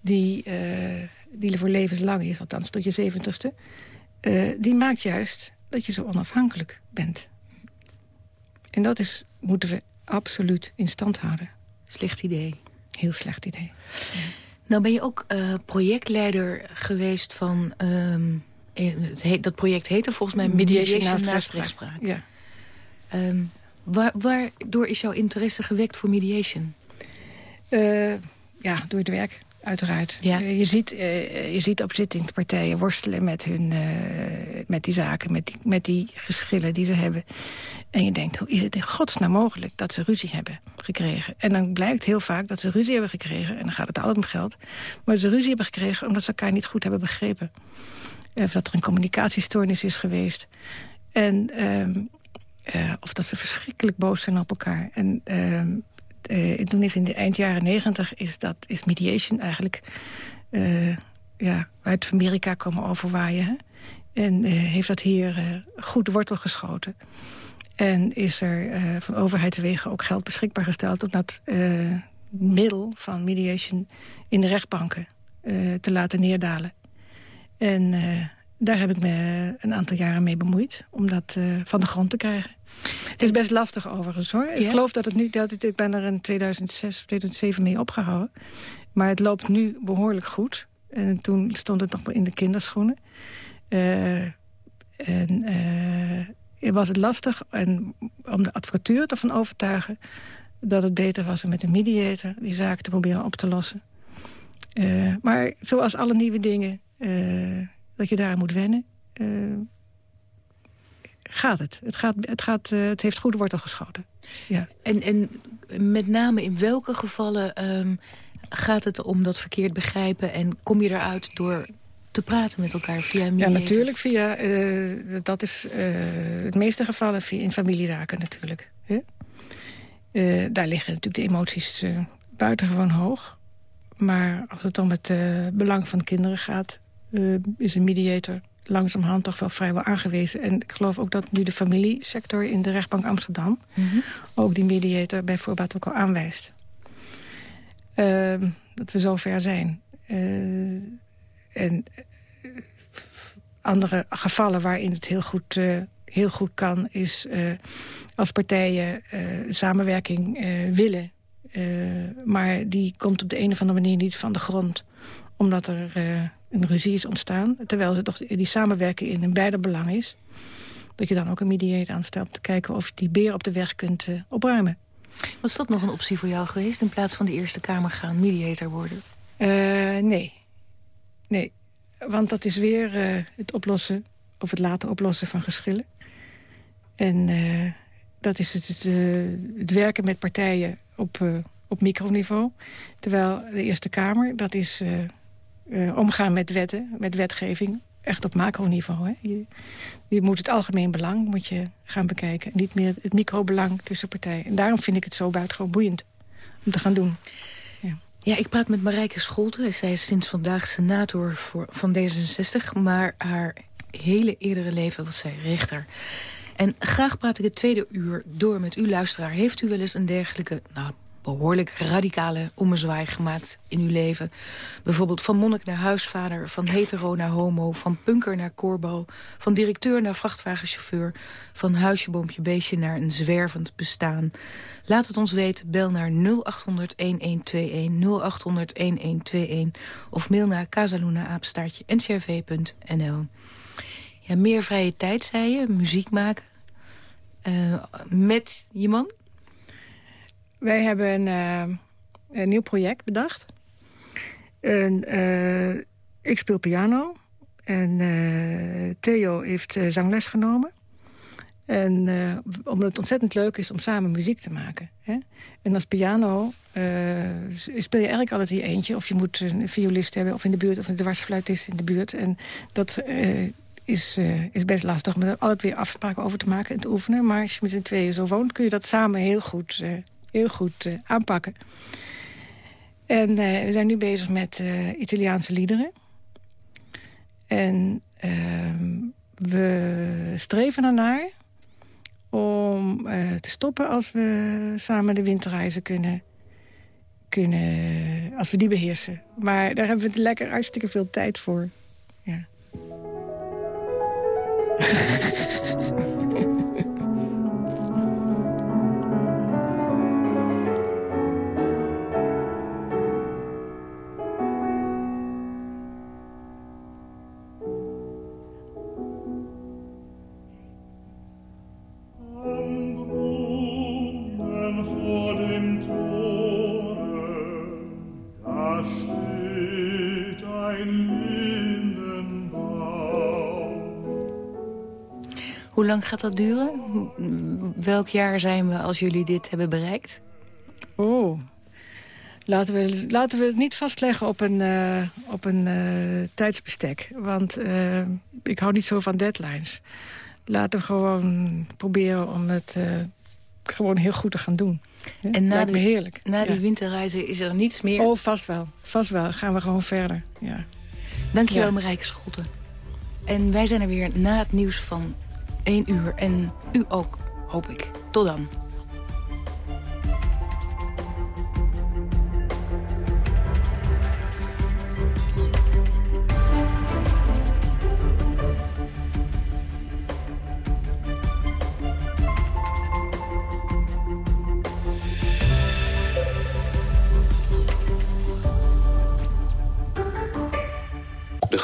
die, uh, die voor levenslang is, althans tot je zeventigste... Die maakt juist dat je zo onafhankelijk bent. En dat is, moeten we absoluut in stand houden. Slecht idee. Heel slecht idee. Nou ben je ook uh, projectleider geweest van... Um, heet, dat project heette volgens mij Mediation, Mediation naast rechtspraak. Ja. Um, waar, waardoor is jouw interesse gewekt voor mediation? Uh, ja, door het werk uiteraard. Ja. je, ziet, uh, je ziet opzittingspartijen worstelen met, hun, uh, met die zaken, met die, met die geschillen die ze hebben. En je denkt, hoe is het in godsnaam mogelijk dat ze ruzie hebben gekregen? En dan blijkt heel vaak dat ze ruzie hebben gekregen, en dan gaat het altijd om geld, maar ze ruzie hebben gekregen omdat ze elkaar niet goed hebben begrepen. Of dat er een communicatiestoornis is geweest. En, uh, of dat ze verschrikkelijk boos zijn op elkaar. En uh, toen is in de eind jaren negentig is, dat, is mediation eigenlijk uh, ja, uit Amerika komen overwaaien. En uh, heeft dat hier goed wortel geschoten. En is er van overheidswegen ook geld beschikbaar gesteld... om dat middel van mediation in de rechtbanken te laten neerdalen. En daar heb ik me een aantal jaren mee bemoeid. Om dat van de grond te krijgen. Het is best lastig overigens hoor. Ik geloof dat het nu, dat het, ik ben er in 2006, 2007 mee opgehouden. Maar het loopt nu behoorlijk goed. En toen stond het nog in de kinderschoenen. Uh, en uh, was het lastig en om de advocatuur ervan overtuigen... dat het beter was om met een mediator die zaak te proberen op te lossen. Uh, maar zoals alle nieuwe dingen, dat je daar moet wennen gaat het. Het, gaat, het, gaat, uh, het heeft goede wortel geschoten. Ja. En, en met name in welke gevallen um, gaat het om dat verkeerd begrijpen... en kom je eruit door te praten met elkaar via mediator? Ja, natuurlijk. Via, uh, dat is uh, het meeste gevallen via, in familiezaken natuurlijk. Daar liggen natuurlijk de emoties buitengewoon hoog. Maar als het om het belang van kinderen gaat... is een mediator langzamerhand toch wel vrijwel aangewezen. En ik geloof ook dat nu de familiesector in de rechtbank Amsterdam... Mm -hmm. ook die mediator bijvoorbeeld ook al aanwijst. Uh, dat we zover zijn. Uh, en uh, andere gevallen waarin het heel goed, uh, heel goed kan... is als partijen samenwerking willen... maar die komt op de een of andere manier niet van de grond omdat er een ruzie is ontstaan. Terwijl ze toch die samenwerking in hun beide belang is. Dat je dan ook een mediator aanstelt om te kijken of je die beer op de weg kunt uh, opruimen. Was dat nog een optie voor jou geweest? In plaats van de Eerste Kamer gaan mediator worden? Uh, nee. Nee. Want dat is weer uh, het oplossen of het laten oplossen van geschillen. En dat is het, het, het, werken met partijen op, op microniveau. Terwijl de Eerste Kamer, dat is omgaan met wetten, met wetgeving echt op macroniveau. Hè? Je, je, moet het algemeen belang moet je gaan bekijken. Niet meer het microbelang tussen partijen. En daarom vind ik het zo buitengewoon boeiend om te gaan doen. Ja, ja ik praat met Marijke Scholte. Zij is sinds vandaag senator voor, van D66. Maar haar hele eerdere leven was zij rechter. En graag praat ik het tweede uur door met u, luisteraar. Heeft u wel eens een dergelijke... Nou, behoorlijk radicale ommezwaai gemaakt in uw leven. Bijvoorbeeld van monnik naar huisvader, van hetero naar homo... van punker naar corbo, van directeur naar vrachtwagenchauffeur... van huisje, boompje, beestje naar een zwervend bestaan. Laat het ons weten, bel naar 0800-1121, 0800-1121... of mail naar casaluna-ncrv.nl. Ja, meer vrije tijd, zei je, muziek maken... Uh, met je man? Wij hebben een, uh, een nieuw project bedacht. En, uh, ik speel piano. En uh, Theo heeft zangles genomen. En omdat het ontzettend leuk is om samen muziek te maken. Hè? En als piano speel je eigenlijk altijd je eentje. Of je moet een violist hebben of in de buurt. Of een dwarsfluitist in de buurt. En dat is, is best lastig om er altijd weer afspraken over te maken en te oefenen. Maar als je met z'n tweeën zo woont, kun je dat samen heel goed heel goed uh, aanpakken. En uh, we zijn nu bezig met uh, Italiaanse liederen. En ehm, we streven ernaar om te stoppen als we samen de winterreizen kunnen, kunnen... als we die beheersen. Maar daar hebben we lekker hartstikke veel tijd voor. Ja. Hoe lang gaat dat duren? Welk jaar zijn we als jullie dit hebben bereikt? Oh, laten we, laten we het niet vastleggen op een, uh, op een uh, tijdsbestek. Want uh, ik hou niet zo van deadlines. Laten we gewoon proberen om het gewoon heel goed te gaan doen. En na, die, heerlijk. na die winterreizen is er niets meer? Oh, vast wel. Vast wel. Gaan we gewoon verder. Ja. Dankjewel, ja. Marijke Scholten. En wij zijn er weer na het nieuws van 1 uur. En u ook, hoop ik. Tot dan.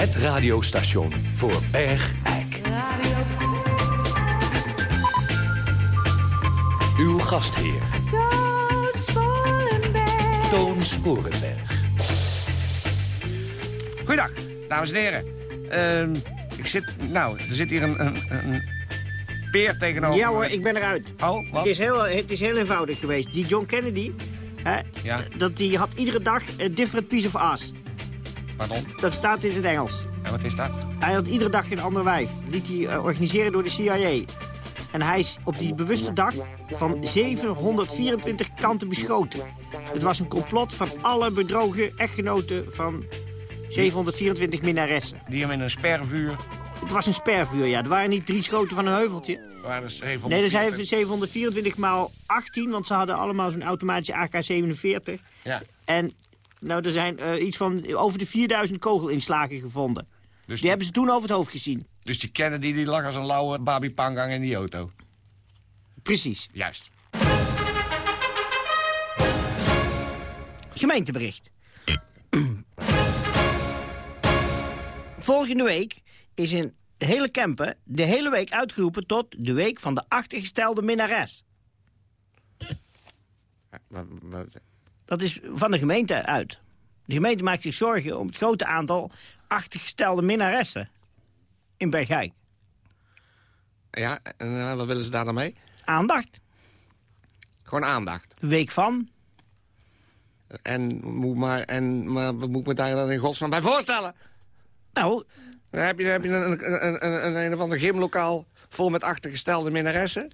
Het radiostation voor Bergijk. Radio Uw gastheer. Toon Sporenberg. Toon Sporenberg. Goeiedag, dames en heren. Uh, ik zit, nou, er zit hier een, een, een peer tegenover Ja hoor, ik ben eruit. Oh, wat? Het is heel, het is heel eenvoudig geweest. Die John Kennedy, hè, Ja. dat die had iedere dag een different piece of ass. Pardon? Dat staat in het Engels. En wat is dat? Hij had iedere dag een ander wijf. Liet hij eh, organiseren door de CIA. En hij is op die bewuste dag van 724 kanten beschoten. Het was een complot van alle bedrogen echtgenoten van 724 minnaressen. Die hem in een spervuur... Het was een spervuur, ja. Het waren niet drie schoten van een heuveltje. Waren er 724. Nee, dat zijn 724 maal 18, want ze hadden allemaal zo'n automatische AK-47. Ja. En nou, er zijn eh, iets van over de 4000 kogelinslagen gevonden. Dus die hebben ze toen over het hoofd gezien. Dus die Kennedy die lag als een lauwe babi pangang in die auto. Precies. Juist. Gemeentebericht. Volgende week is in hele Kempen de hele week uitgeroepen tot de week van de achtergestelde minnares. Dat is van de gemeente uit. De gemeente maakt zich zorgen om het grote aantal achtergestelde minnaressen in Bergijk. Ja, en eh, wat willen ze daar dan mee? Aandacht. Gewoon aandacht. Week van. En, moet maar, en maar moet ik me daar dan in godsnaam bij voorstellen? Nou... Dan heb je, dan heb je een, een, een, een, een, een of ander gymlokaal vol met achtergestelde minnaressen.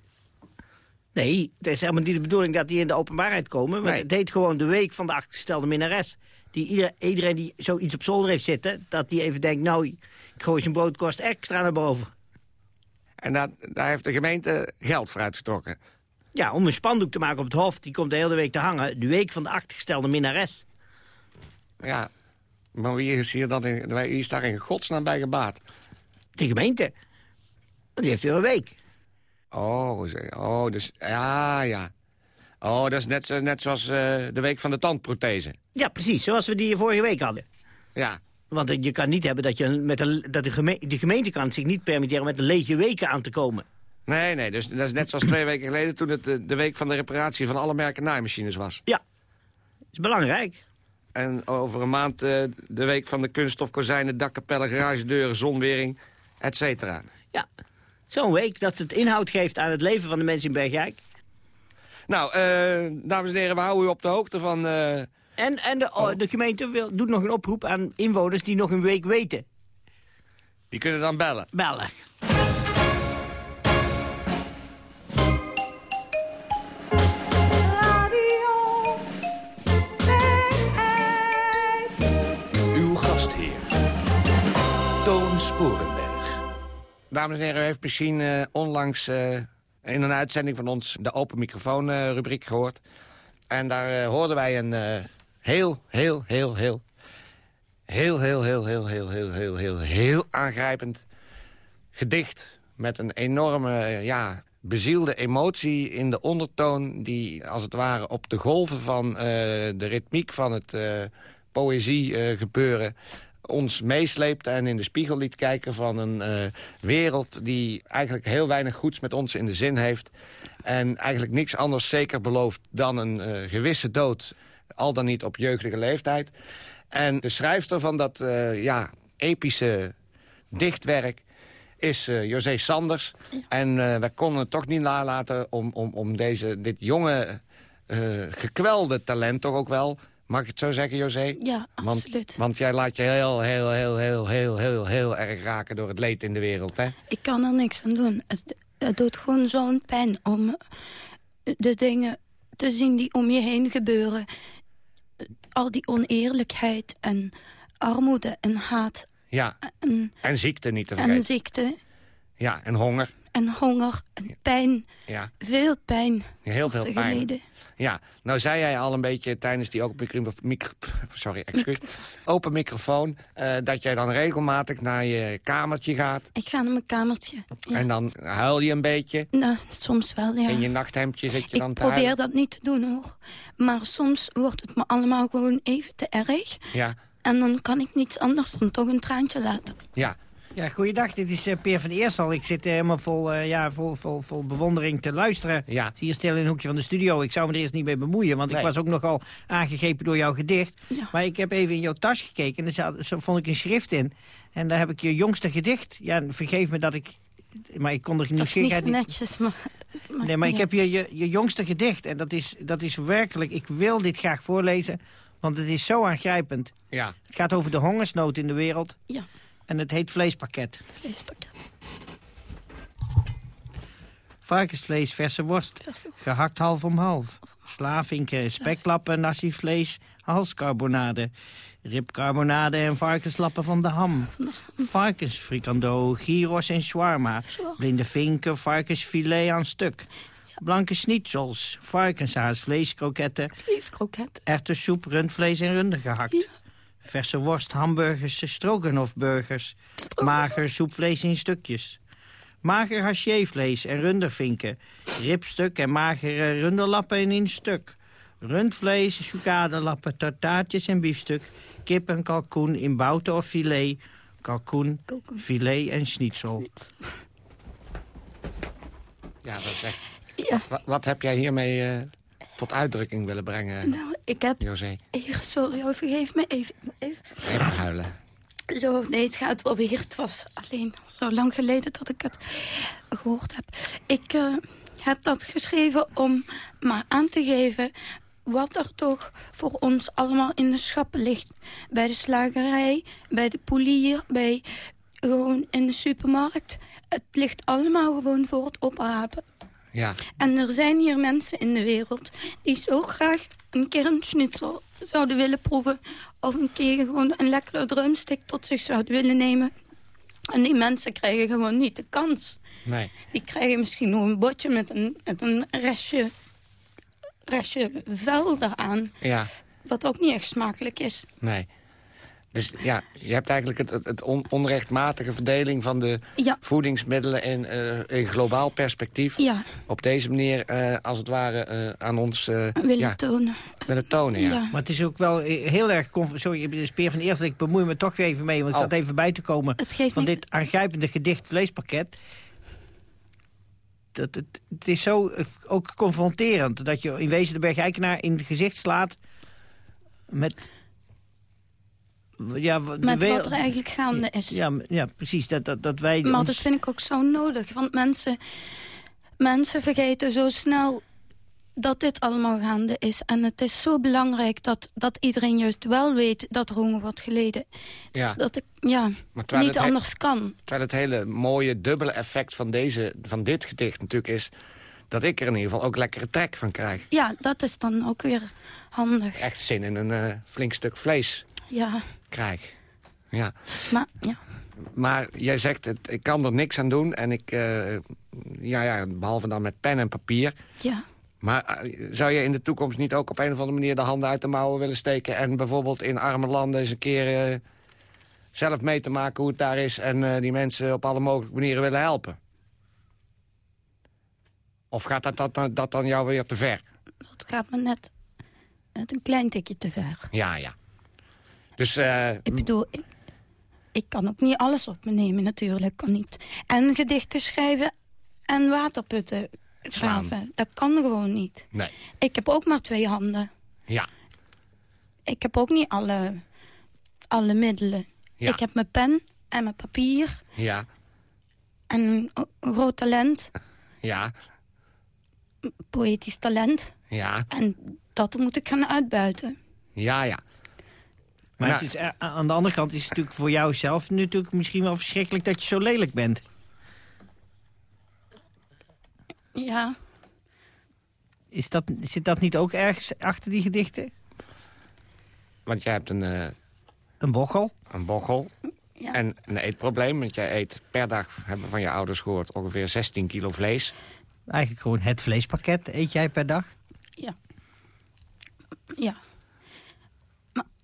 Nee, het is helemaal niet de bedoeling dat die in de openbaarheid komen. Maar Nee. het heet gewoon de week van de achtergestelde minnares. Die ieder, iedereen die zoiets op zolder heeft zitten... dat die even denkt, nou, ik gooi zijn broodkost extra naar boven. En dat, daar heeft de gemeente geld voor uitgetrokken. Ja, om een spandoek te maken op het hof. Die komt de hele week te hangen. De week van de achtergestelde minnares. Ja, maar wie is, hier dan in, wie is daar in godsnaam bij gebaat? De gemeente. Die heeft weer een week. Oh, oh dus, ja, ja. Oh, dat is net, net zoals eh, de week van de tandprothese. Ja, precies. Zoals we die vorige week hadden. Ja, Want eh, je kan niet hebben dat, je met een, dat de, geme de gemeente kan zich niet permitteren met een lege weken aan te komen. nee, nee, dus dat is net zoals twee weken geleden... toen het eh, de week van de reparatie van alle merken naaimachines was. Ja, is belangrijk. En over een maand de week van de kunststof, kozijnen, dakkapellen, garagedeuren, zonwering, et cetera. Ja, zo'n week dat het inhoud geeft aan het leven van de mensen in Bergijk. Nou, eh, dames en heren, we houden u op de hoogte van... eh, En, en de, oh, de gemeente wil, doet nog een oproep aan inwoners die nog een week weten. die kunnen dan bellen. Bellen. Dames en heren, u heeft misschien eh, onlangs eh, in een uitzending van ons... de open microfoon eh, rubriek gehoord. En daar eh, hoorden wij een eh, heel, heel, heel, heel... heel, heel, heel, heel, heel, heel, heel, heel, aangrijpend gedicht... met een enorme, eh, ja, bezielde emotie in de ondertoon... die als het ware op de golven van eh, de ritmiek van het eh poëzie eh, gebeuren ons meesleepte en in de spiegel liet kijken van een eh, wereld... die eigenlijk heel weinig goeds met ons in de zin heeft... en eigenlijk niks anders zeker belooft dan een eh, gewisse dood... al dan niet op jeugdige leeftijd. En de schrijfster van dat eh, ja, epische dichtwerk is José Sanders. En eh wij konden het toch niet nalaten om, om, om deze, dit jonge, eh, gekwelde talent toch ook wel... Mag ik het zo zeggen, José? Ja, Want, absoluut. want jij laat je heel, heel, heel, heel, heel, heel, heel erg raken door het leed in de wereld, hè? Ik kan er niks aan doen. Het, het doet gewoon zo'n pijn om de dingen te zien die om je heen gebeuren. Al die oneerlijkheid en armoede en haat Ja, en, en ziekte niet te en vergeten. ziekte Ja, en honger. en honger en pijn. Ja, Veel pijn. heel veel pijn. geleden. Ja, nou zei jij al een beetje tijdens die open, micro micro- sorry, excuus, open microfoon... eh, dat jij dan regelmatig naar je kamertje gaat... Ik ga naar mijn kamertje. Ja. en dan huil je een beetje. Nou, soms wel, ja. In je nachthemdje zit je dan Ik te probeer huilen. dat niet te doen, hoor. Maar soms wordt het me allemaal gewoon even te erg. Ja, En dan kan ik niets anders dan toch een traantje laten. ja. Ja, goeiedag. Dit is eh, Peer van Eersel. Ik zit eh, helemaal vol, eh, ja, vol, vol, vol bewondering te luisteren. Ja. Zie hier stil in een hoekje van de studio. Ik zou me er eerst niet mee bemoeien, want Nee. ik was ook nogal aangegrepen door jouw gedicht. Maar ik heb even in jouw tas gekeken en zat, zo vond ik een schrift in. En daar heb ik je jongste gedicht. Ja, vergeef me dat ik... Maar ik kon er Dat is niet niet... netjes, maar... maar Nee, maar ik ja. heb je, je, je jongste gedicht. En dat is, dat is werkelijk... Ik wil dit graag voorlezen, want het is zo aangrijpend. Ja. Het gaat over de hongersnood in de wereld. Ja. En het heet Vleespakket. Vleespakket. Varkensvlees, verse worst. Gehakt half om half. Slavinken, speklappen, nasi-vlees, halscarbonade. Ribcarbonade en varkenslappen van de ham. Varkensfrikando, gyros en shawarma. Blinde vinken, varkensfilet aan stuk. Blanke schnitzels, varkenshaas, vleeskroketten. Vleeskroket. Erwtensoep, rundvlees en runder gehakt. Verse worst, hamburgers, stroganofburgers. Mager soepvlees in stukjes. Mager hachiervlees en rundervinken. Ribstuk en magere runderlappen in één stuk. Rundvlees, choucadelappen, tartaartjes en biefstuk. Kip en kalkoen in bouten of filet. Kalkoen, filet en schnitzel. Ja, dat is echt... Ja. Wat, wat heb jij hiermee eh, tot uitdrukking willen brengen, Nou, ik heb... José? Sorry, oh, vergeef me even. even. Even huilen. Zo, nee, het gaat wel weer. Het was alleen zo lang geleden dat ik het gehoord heb. Ik eh, heb dat geschreven om maar aan te geven wat er toch voor ons allemaal in de schappen ligt. Bij de slagerij, bij de polier, bij gewoon in de supermarkt. Het ligt allemaal gewoon voor het oprapen. Ja, En er zijn hier mensen in de wereld die zo graag een keer een schnitzel zouden willen proeven. Of een keer gewoon een lekkere drumstick tot zich zouden willen nemen. En die mensen krijgen gewoon niet de kans. nee. Die krijgen misschien nog een botje met een, met een restje, restje vuil eraan. Ja, Wat ook niet echt smakelijk is. nee. Dus ja, je hebt eigenlijk het, het, het on- onrechtmatige verdeling van de Ja. voedingsmiddelen in, eh, in globaal perspectief. Ja. Op deze manier, eh, als het ware, eh, aan ons eh, Willen ja, tonen. willen tonen. Ja. Ja. Maar het is ook wel heel erg... Sorry, Speer van Eerst, ik bemoei me toch weer even mee... want ik Oh. zat even bij te komen Het geeft van niet- dit aangrijpende gedicht vleespakket. Dat, het, het is zo ook confronterend... dat je in wezen de bergijkenaar in het gezicht slaat... met... Ja, Met wereld- wat er eigenlijk gaande is. Ja, ja precies. Dat, dat, dat wij Maar ons... dat vind ik ook zo nodig. Want mensen, mensen vergeten zo snel dat dit allemaal gaande is. En het is zo belangrijk dat, dat iedereen juist wel weet dat er honger wordt geleden. Ja. Dat ik ja, niet anders kan. Terwijl het hele mooie dubbele effect van, deze, van dit gedicht natuurlijk is... dat ik er in ieder geval ook lekkere trek van krijg. Ja, dat is dan ook weer handig. Echt zin in een eh, flink stuk vlees Ja, krijg. Ja. maar ja. Maar jij zegt, het, ik kan er niks aan doen. En ik, eh, ja, ja, behalve dan met pen en papier. ja. Maar eh, zou je in de toekomst niet ook op een of andere manier... de handen uit de mouwen willen steken... en bijvoorbeeld in arme landen eens een keer eh, zelf mee te maken hoe het daar is... en die mensen op alle mogelijke manieren willen helpen? Of gaat dat, dat, dat dan jou weer te ver? Dat gaat me net, net een klein tikje te ver. Ja, ja. Dus eh, Ik bedoel, ik, ik kan ook niet alles op me nemen natuurlijk. Kan niet en gedichten schrijven en waterputten graven. Dat kan gewoon niet. nee. Ik heb ook maar twee handen. Ja, Ik heb ook niet alle, alle middelen. Ja. Ik heb mijn pen en mijn papier ja, en een groot talent, ja, poëtisch talent. ja, En dat moet ik gaan uitbuiten. ja, ja. Maar Nou, het is, eh, aan de andere kant is het natuurlijk voor jou zelf natuurlijk misschien wel verschrikkelijk dat je zo lelijk bent. Ja, Is dat, zit dat niet ook ergens achter die gedichten? Want jij hebt een, eh, Een bochel? een bochel ja. en een eetprobleem. Want jij eet per dag, hebben we van je ouders gehoord... ongeveer 16 kilo vlees. Eigenlijk gewoon het vleespakket eet jij per dag. Ja. Ja.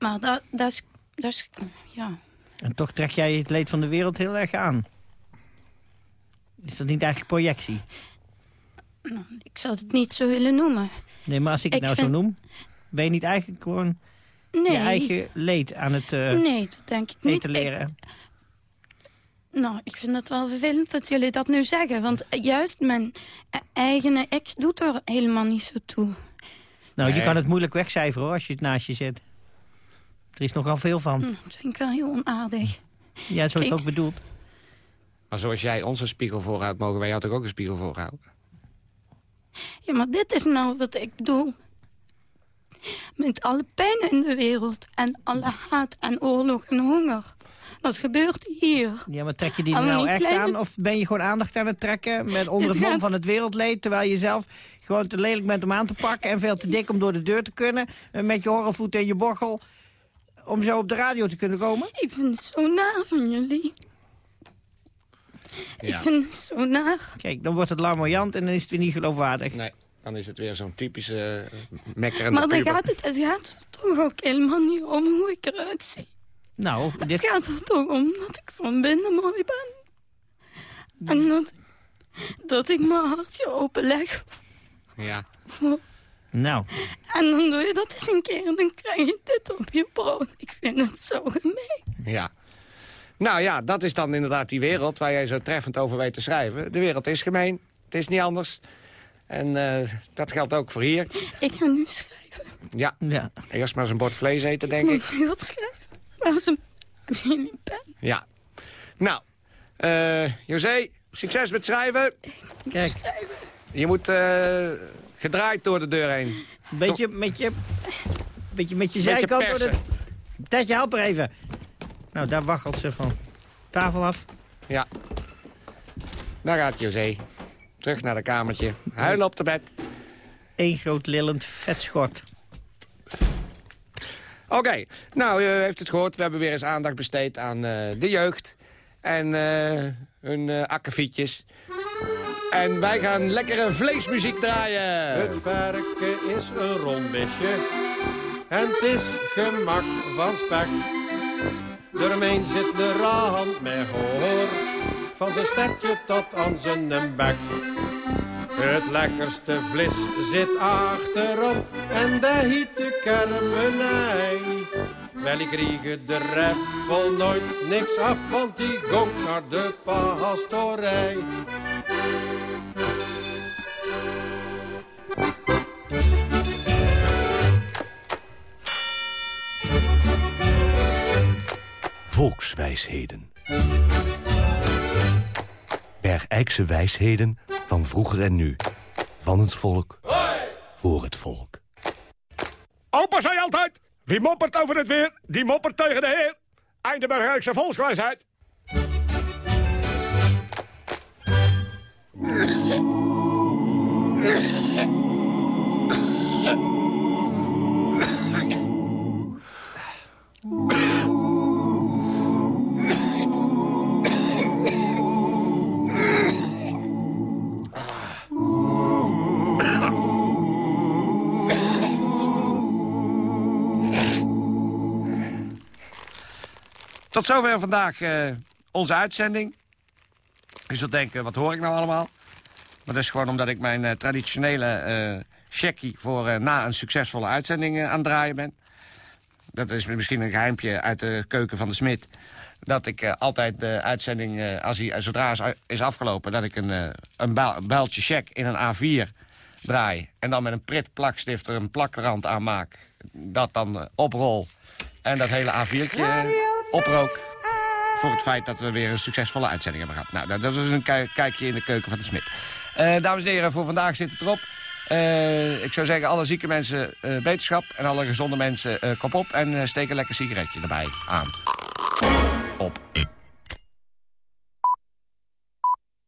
Maar, dat, dat, is, dat is... Ja. En toch trek jij het leed van de wereld heel erg aan. Is dat niet eigenlijk projectie? Nou, ik zou het niet zo willen noemen. Nee, maar als ik het Ik nou vind- zo noem... ben je niet eigenlijk gewoon Nee. je eigen leed aan het eh Nee, dat denk ik niet. etaleren? Nou, ik vind het wel vervelend dat jullie dat nu zeggen. Want juist mijn e- eigen ex doet er helemaal niet zo toe. Nou, je kan het moeilijk wegcijferen hoor, als je het naast je zet. Er is nogal veel van. Hm, dat vind ik wel heel onaardig. Ja, zo is het ook bedoeld. Maar zoals jij ons een spiegel voorhoudt... mogen wij jou toch ook een spiegel voorhouden? Ja, maar dit is nou wat ik bedoel. Met alle pijn in de wereld. En alle haat en oorlog en honger. Dat gebeurt hier. Ja, maar trek je die Allemaal nou echt kleine- aan? Of ben je gewoon aandacht aan het trekken met onder Het het mom van het wereldleed... terwijl je zelf gewoon te lelijk bent om aan te pakken... en veel te dik om door de deur te kunnen... en met je horrelvoet en je bochel... om zo op de radio te kunnen komen? Ik vind het zo naar van jullie. Ik vind het zo naar. Kijk, dan wordt het larmoyant en dan is het weer niet geloofwaardig. Nee, dan is het weer zo'n typische uh, mekkerende Maar dan gaat het, het gaat er toch ook helemaal niet om hoe ik eruit zie. Nou, Het dit, gaat er toch om dat ik van binnen mooi ben. En dat, dat ik mijn hartje openleg. Ja. Voor- Nou, En dan doe je dat eens een keer en dan krijg je dit op je brood. Ik vind het zo gemeen. Ja. Nou ja, dat is dan inderdaad die wereld waar jij zo treffend over weet te schrijven. De wereld is gemeen. Het is niet anders. En eh, dat geldt ook voor hier. Ik ga nu schrijven. Ja. ja. Eerst maar eens een bord vlees eten, denk ik ik. moet nu wat schrijven. Is een... Heb je een pen? Ja. Nou, eh José, succes met schrijven. Kijk. Je moet eh, gedraaid door de deur heen. Beetje met je, beetje met je zijkant door de... Tetje, help er even. Nou, daar waggelt ze van. Tafel af. Ja. Daar gaat José. Terug naar de kamertje. Huilen op de bed. Eén groot lillend vetschort. Oké, nou, u heeft het gehoord. We hebben weer eens aandacht besteed aan eh, de jeugd. En eh, hun akkefietjes. En wij gaan lekkere vleesmuziek draaien. Het varken is een rond besje en het is gemaakt van spek. Eromheen zit de rand met hoor, van zijn stertje tot aan zijn bek. Het lekkerste vlees zit achterop en de kermenij. Wel, ik kreeg de reffel nooit niks af, want die gong naar de pastorij. Volkswijsheden. Bergijkse wijsheden van vroeger en nu. Van het volk, voor het volk. Opa zei altijd, wie moppert over het weer, die moppert tegen de heer. Einde Bergijkse volkswijsheid. Tot zover vandaag eh, onze uitzending. Je zult denken, wat hoor ik nou allemaal? Maar dat is gewoon omdat ik mijn eh, traditionele eh checkie... voor na een succesvolle uitzending aan het draaien ben. Dat is misschien een geheimpje uit de keuken van de smid. Dat ik altijd de uitzending, als hij, zodra is, is afgelopen... dat ik een, een buil- builtje check in een A4 draai. En dan met een prit plakstift er een plakrand aan maak. Dat dan oprol. En dat hele A4'tje eh, oprook. Voor het feit dat we weer een succesvolle uitzending hebben gehad. Nou, dat, is een ki- kijkje in de keuken van de smid. Eh, dames en heren, voor vandaag zit het erop. Eh, ik zou zeggen, alle zieke mensen eh, beterschap. En alle gezonde mensen kop op. En steek een lekker sigaretje erbij aan. Op.